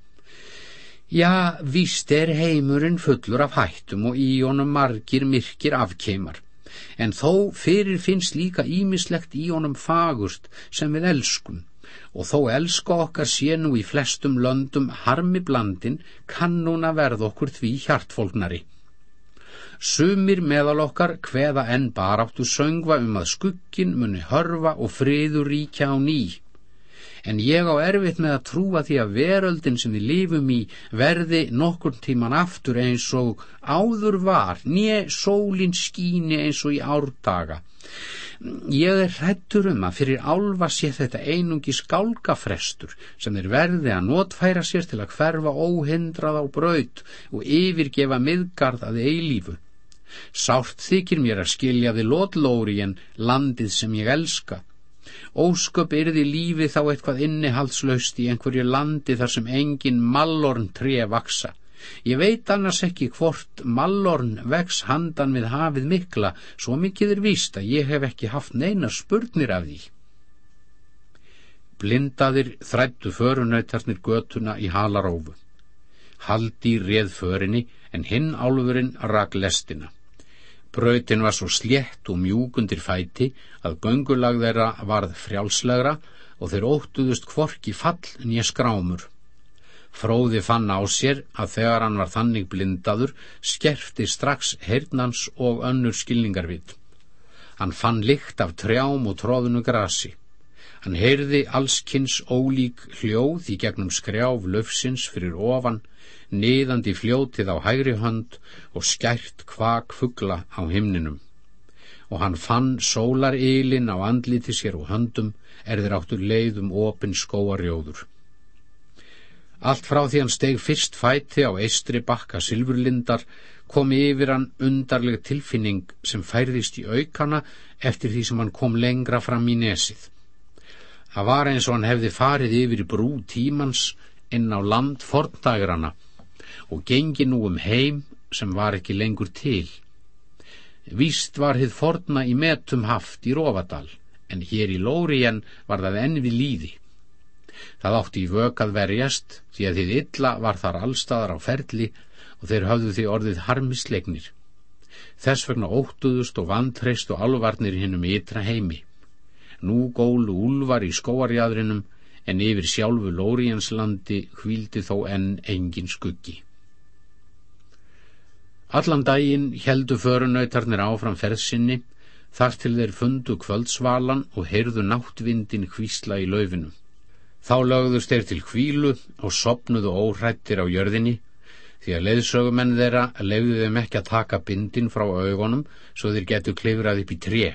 Já, víst er heimurinn fullur af hættum og í honum margir myrkir afkeimar, en þó fyrir finnst líka ímislegt í honum fagurst sem við elskum, og þó elska okkar sé nú í flestum löndum harmi blandin, kann núna verð okkur því hjartfólknari. Sumir meðal okkar hveða enn baráttu söngva um að skuggin muni hörfa og friður ríkja á ný. En ég á erfitt með að trúa því að veröldin sem við lifum í verði nokkur tíman aftur eins og áður var, nýje sólin skíni eins og í árdaga. Ég er hrættur um að fyrir álfa sé þetta einungi skálgafrestur sem er verði að notfæra sér til að hverfa óhindrað á braut og yfirgefa miðgarð að eilífu. Sárt þykir mér að skilja þið lotlóri en landið sem ég elska. Ósköp yrði lífi þá eitthvað innihaldslaust í einhverju landi þar sem engin mallorn tré vaksa. Ég veit annars ekki hvort mallorn vex handan við hafið mikla, svo mikið er víst að ég hef ekki haft neina spurnir af því. Blindaðir þrættu förunautarnir götuna í halarófu. Haldi reð förinni en hinn álfurinn rak lestina. Brautin var svo slétt og mjúk undir fæti að göngulag þeirra varð frjálslegra og þeir óttuðust kvorki fall nýja skrámur. Fróði fann á sér að þegar hann var þannig blindaður skerfti strax hernans og önnur skilningarvit. Hann fann lykt af trjám og tróðunu grasi. Hann heyrði allskynns ólík hljóð í gegnum skrjáf löfsins fyrir ofan niðandi fljótið á hægri hönd og skært kvak fuggla á himninum. Og hann fann sólarílin á andliti sér og höndum er þeir áttur leiðum opin skóarjóður. Allt frá því hann steg fyrst fæti á eistri bakka silfurlindar kom yfir hann undarleg tilfinning sem færðist í aukana eftir því sem hann kom lengra fram í nesið. Það var eins og hann hefði farið yfir brú tímans inn á land forndagrana og gengi nú um heim sem var ekki lengur til. Víst var hið forna í metum haft í Rófadal, en hér í Lórién var það enn við líði. Það átti í vökað verjast, því að þið illa var þar allstaðar á ferli og þeir höfðu því orðið harmislegnir. Þess vegna óttuðust og vantreist og alvarnir hinnum ytra heimi. Nú gólu úlvar í skóarjadrinum, en yfir sjálfu Lórienslandi hvíldi þó enn engin skuggi. Allan daginn heldu förunautarnir áfram ferðsynni, þar til þeir fundu kvöldsvalan og heyrðu náttvindin hvísla í laufinu. Þá lögðust þeir til hvílu og sopnuðu óhrættir á jörðinni, því að leiðsögumenn þeirra leiðu þeim ekki að taka bindin frá augunum svo þeir getu klifrað upp í tré.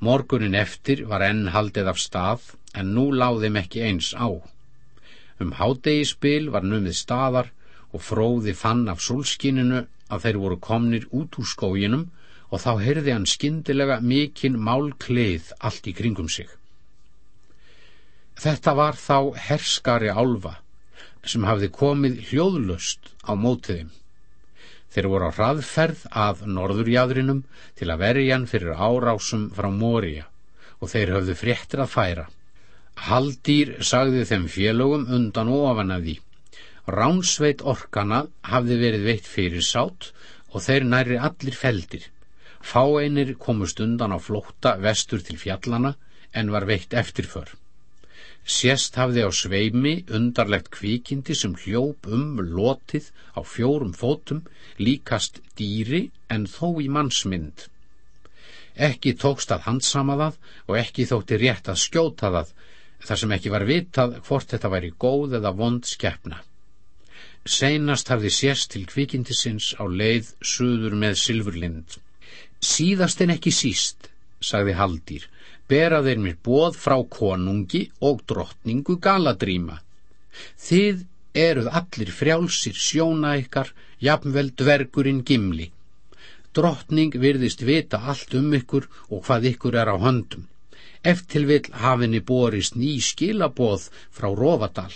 Morgunin eftir var enn haldið af stað, en nú láðum ekki eins á. Um hádegispil var numið staðar og fróði fann af solskininu að þeir voru komnir út úr skóginum og þá heyrði hann skindilega mikinn málkleið allt í kringum sig. Þetta var þá herskari álfa sem hafði komið hljóðlust á mótiðum. Þeir voru á hraðferð að norðurjadrinum til að verja hann fyrir árásum frá Mória og þeir höfðu fréttir að færa. Haldýr sagði þeim félögum undan og ofan að því Ránsveit orkana hafði verið veitt fyrir sátt og þeir næri allir feldir. Fáeinir komust undan á flótta vestur til fjallana en var veitt eftirför. Sérst hafði á sveimi undarlegt kvikindi sem hljóp um lotið á fjórum fótum líkast dýri en þó í mannsmynd. Ekki tókst að handsama það og ekki þótti rétt að skjóta það þar sem ekki var vitað hvort þetta væri góð eða vond skeppna. Seinast hafði sérst til kvikindisins á leið suður með silfurlind. Síðast en ekki síst, sagði Haldýr, bera þeir mér bóð frá konungi og drottningu Galadríma. Þið eruð allir frjálsir sjóna ykkar, jafnvel dvergurinn gimli. Drottning virðist vita allt um ykkur og hvað ykkur er á höndum. Eftir vil hafinni borist ný skilaboð frá Rófadal.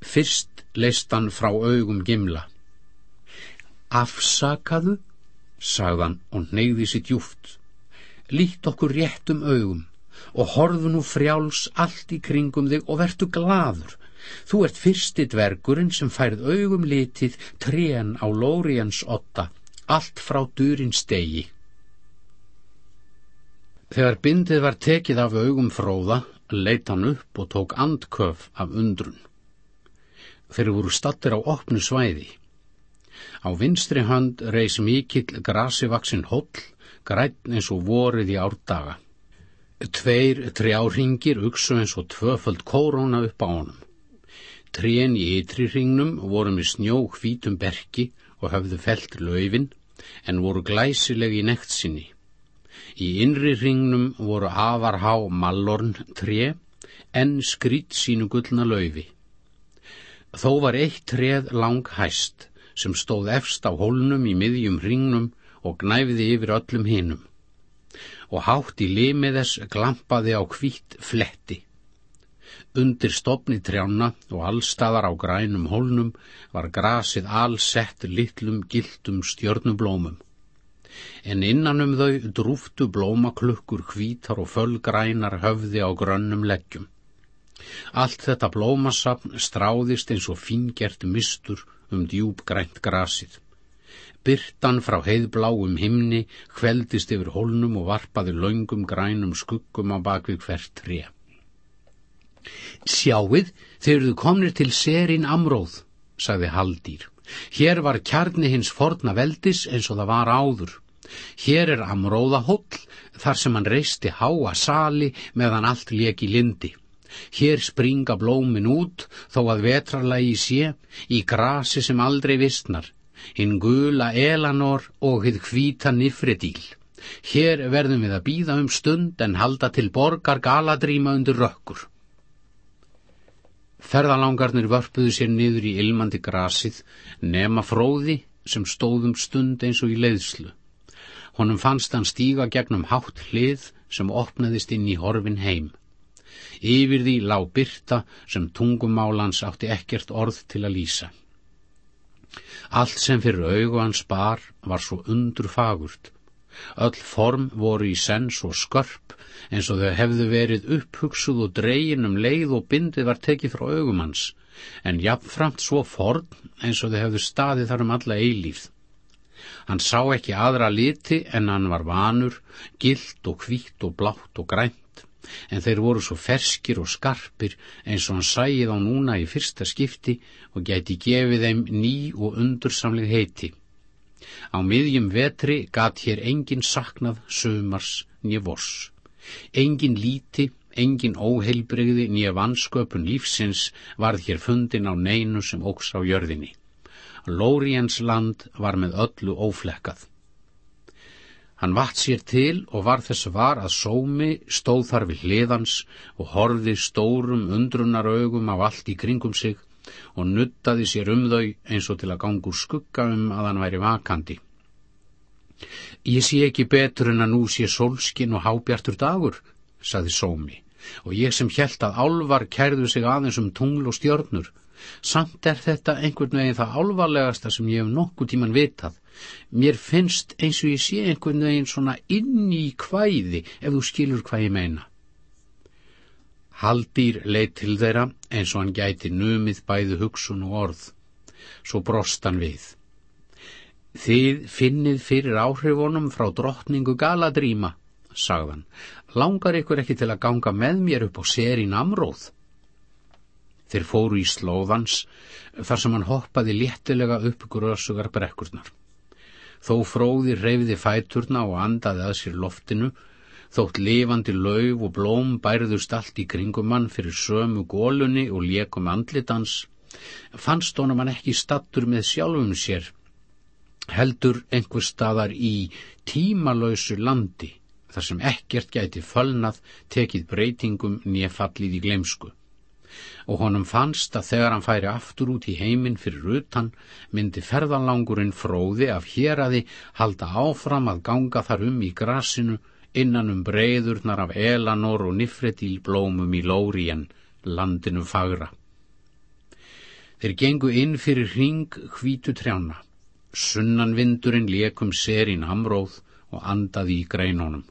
Fyrst leist hann frá augum gimla. Afsakaðu, sagðan og neyði sitt júft lít okkur réttum augum og horfu nú frjáls allt í kringum þig og vertu gladur. Þú ert fyrsti dvergurinn sem færð augum litið trén á Lóriens otta, allt frá durinn stegi. Þegar bindið var tekið af augum fróða, leitt hann upp og tók andköf af undrun. Þeir voru stattir á opnu svæði. Á vinstri hönd reys mikill grasivaksin hóll græn eins og vorið í árdaga. Tveir trjárringir uksu eins og tvöföld kóróna upp á honum. Trén í ytri ringnum voru með snjó hvítum berki og höfðu felt löfin en voru glæsileg í nekt sinni. Í innri ringnum voru afarhá mallorn tré en skrýtt sínu gullna löfi. Þó var eitt treð lang hæst sem stóð efst á hólnum í miðjum ringnum og gnæfði yfir öllum hinum og hátt í limið þess glampaði á hvít fletti. Undir stopni trjána og allstaðar á grænum hólnum var grasið allsett litlum gildum stjörnublómum. En innanum þau drúftu blómaklukkur hvítar og fölgrænar höfði á grönnum leggjum. Allt þetta blómasapn stráðist eins og fingert mistur um djúb grænt grasið. Byrtan frá heiðbláum himni kveldist yfir hólnum og varpaði laungum grænum skuggum á bakvið hvert tré. Sjáið, þeir eruðu komnir til serin amróð, sagði Haldýr. Hér var kjarni hins forna veldis eins og það var áður. Hér er amróðahóll þar sem hann reisti háa sali meðan allt leki lindi. Hér springa blómin út þó að vetralagi sé í grasi sem aldrei vistnar hinn gula Elanor og hinn hvíta Nifredíl. Hér verðum við að býða um stund en halda til borgar galadríma undir rökkur. Ferðalangarnir vörpuðu sér niður í ilmandi grasið, nema fróði sem stóðum stund eins og í leiðslu. Honum fannst hann stíga gegnum hátt hlið sem opnaðist inn í horfin heim. Yfir því lág byrta sem tungumálans átti ekkert orð til að lýsa. Allt sem fyrir augu hans bar var svo undur fagurt. Öll form voru í sens og skörp eins og þau hefðu verið upphugsuð og dregin um leið og bindið var tekið frá augum hans, en jafnframt svo forn eins og þau hefðu staðið þar um alla eilífð. Hann sá ekki aðra liti en hann var vanur, gilt og hvítt og blátt og grænt en þeir voru svo ferskir og skarpir eins og hann sæið á núna í fyrsta skipti og gæti gefið þeim ný og undursamleg heiti. Á miðjum vetri gat hér engin saknað sömars nýja vors. Engin líti, engin óheilbreyði nýja vansköpun lífsins varð hér fundin á neinu sem óks á jörðinni. Lóriens land var með öllu óflekkað. Hann vatt sér til og var þess var að sómi stóð þar við hliðans og horði stórum undrunaraugum af allt í kringum sig og nuttaði sér um þau eins og til að gangu skugga um að hann væri vakandi. Ég sé ekki betur en að nú sé sólskin og hábjartur dagur, saði sómi, og ég sem hjælt að álvar kærðu sig aðeins um tungl og stjörnur. Samt er þetta einhvern veginn það álvarlegasta sem ég hef nokkuð tíman vitað Mér finnst eins og ég sé einhvern veginn svona inn í hvæði ef þú skilur hvað ég meina. Haldýr leitt til þeirra eins og hann gæti numið bæðu hugsun og orð. Svo brost hann við. Þið finnið fyrir áhrifunum frá drottningu Galadríma, sagðan. Langar ykkur ekki til að ganga með mér upp á serin amróð? Þeir fóru í slóðans þar sem hann hoppaði léttilega upp grösugar brekkurnar. Þó fróði reyfiði fæturna og andaði að sér loftinu, þótt lifandi lauf og blóm bærðust allt í kringum hann fyrir sömu gólunni og lékum andlitans, fannst honum hann ekki stattur með sjálfum sér, heldur einhver staðar í tímalausu landi, þar sem ekkert gæti fölnað, tekið breytingum nýjafallið í glemsku og honum fannst að þegar hann færi aftur út í heiminn fyrir utan myndi ferðalangurinn fróði af héraði halda áfram að ganga þar um í grasinu innan um breyðurnar af elanor og nifretil blómum í Lórien, landinu fagra. Þeir gengu inn fyrir hring hvítu trjána. Sunnanvindurinn lekum serin hamróð og andaði í greinónum.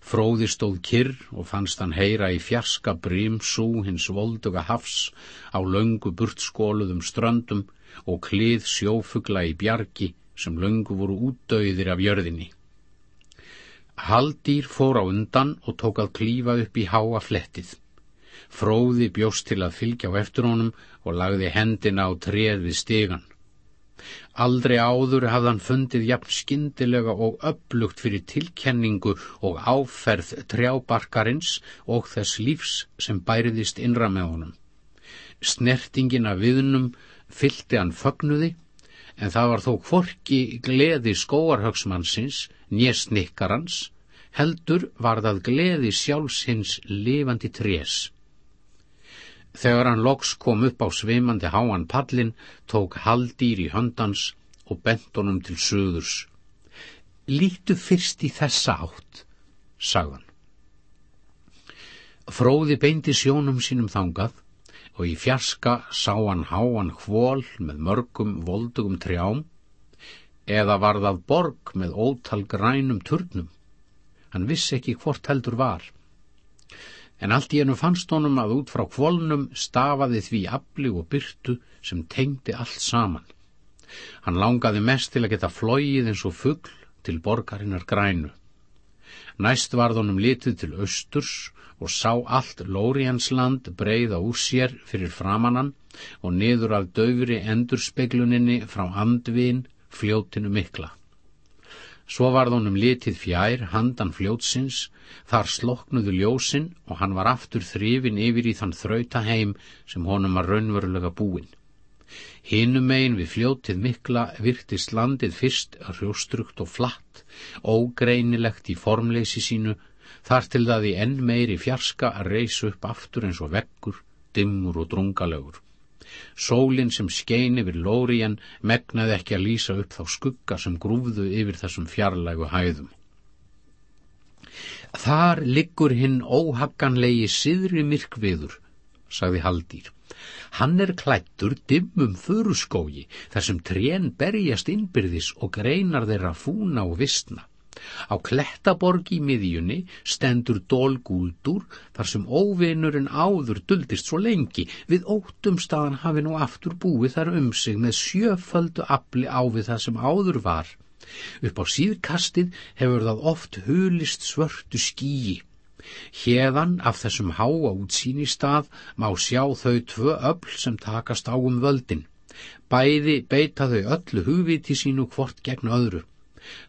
Fróði stóð kyrr og fannst hann heyra í fjarska brímsú hins volduga hafs á löngu burtskóluðum ströndum og klið sjófugla í bjargi sem löngu voru útdauðir af jörðinni. Haldýr fór á undan og tók að klífa upp í háa flettið. Fróði bjóst til að fylgja á eftir honum og lagði hendina á treð við stegan. Aldrei áður hafði hann fundið jafn skindilega og upplugt fyrir tilkenningu og áferð trjábarkarins og þess lífs sem bæriðist innra með honum. Snertingin af viðnum fyldi hann fögnuði, en það var þó hvorki gleði skóarhögsmannsins, njesnikkarans, heldur var það gleði sjálfsins lifandi trés. Þegar hann loks kom upp á sveimandi háan pallin, tók haldýr í höndans og bent honum til söðurs. Lítu fyrst í þessa átt, sagðan. Fróði beindi sjónum sínum þangað og í fjarska sá hann háan hvól með mörgum voldugum trjám eða var það borg með ótal grænum turnum. Hann vissi ekki hvort heldur var en allt í enu fannst honum að út frá kvolnum stafaði því afli og byrtu sem tengdi allt saman. Hann langaði mest til að geta flóið eins og fuggl til borgarinnar grænu. Næst varð honum litið til austurs og sá allt Lóriansland breyða úr sér fyrir framannan og niður af döfri endurspeigluninni frá andvin fljótinu mikla. Svo varð honum litið fjær handan fljótsins, þar sloknuðu ljósin og hann var aftur þrifin yfir í þann þrauta heim sem honum var raunverulega búin. Hinum megin við fljótið mikla virtist landið fyrst rjóstrukt og flatt, ógreinilegt í formleysi sínu, þar til það í enn meiri fjarska að reysa upp aftur eins og vekkur, dimmur og drungalögur. Sólinn sem skein yfir lóriðan megnaði ekki að lýsa upp þá skugga sem grúfðu yfir þessum fjarlægu hæðum. Þar liggur hinn óhagganlegi siðri myrkviður, sagði Haldýr. Hann er klættur dimmum föruskógi þar sem trén berjast innbyrðis og greinar þeirra fúna og vistna. Á klettaborg í miðjunni stendur dólgúldur þar sem óvinurinn áður duldist svo lengi við óttumstaðan hafi nú aftur búið þar um sig með sjöföldu afli á við það sem áður var. Upp á síðkastið hefur það oft hulist svörtu skíi. Hérðan af þessum háa útsýni stað má sjá þau tvö öll sem takast á um völdin. Bæði beita þau öllu hugviti sínu hvort gegn öðru.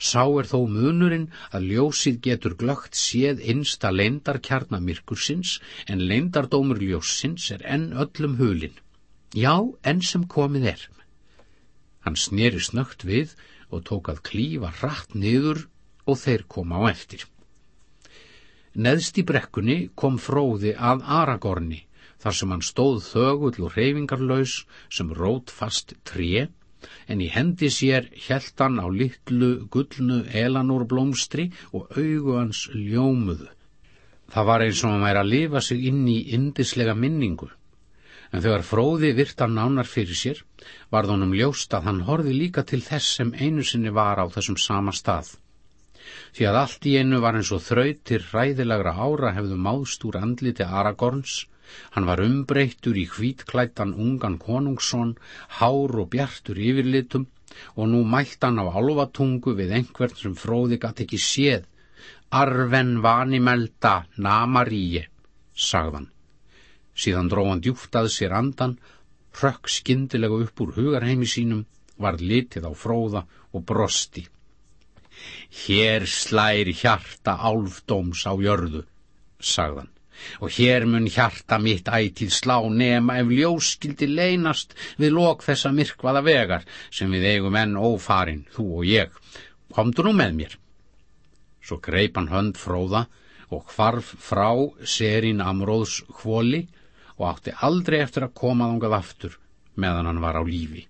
Sá er þó munurinn að ljósið getur glögt séð einsta leindarkjarnamirkursins en leindardómur ljósins er enn öllum hulin. Já, enn sem komið er. Hann sneri snögt við og tók að klífa rætt niður og þeir koma á eftir. Neðst í brekkunni kom fróði að Aragorni, þar sem hann stóð þögull og reyfingarlaus sem rót fast tré en í hendi sér hjælt hann á litlu gullnu elanúrblómstri og augu hans ljómuðu. Það var eins og hann væri að lifa sig inn í indislega minningu. En þegar fróði virta nánar fyrir sér, var þónum ljóst að hann horfi líka til þess sem einu sinni var á þessum sama stað. Því að allt í einu var eins og þrautir ræðilegra ára hefðu máðst úr andliti Aragorns, Hann var umbreyttur í hvítklættan ungan konungsson, hár og bjartur yfirlitum og nú mælt hann á alvatungu við einhvern sem fróði gatt ekki séð. Arven vanimelda namaríi, sagðan. Síðan dró hann djúft að sér andan, hrökk skyndilega upp úr hugarheimi sínum, var litið á fróða og brosti. Hér slæri hjarta álfdóms á jörðu, sagðan og hér mun hjarta mitt ætið slá nema ef ljós skildi leynast við lok þessa myrkvaða vegar sem við eigum enn ófarin, þú og ég. Komdu nú með mér. Svo greip hann hönd fróða og hvarf frá serin amróðs hvoli og átti aldrei eftir að koma þangað aftur meðan hann var á lífi.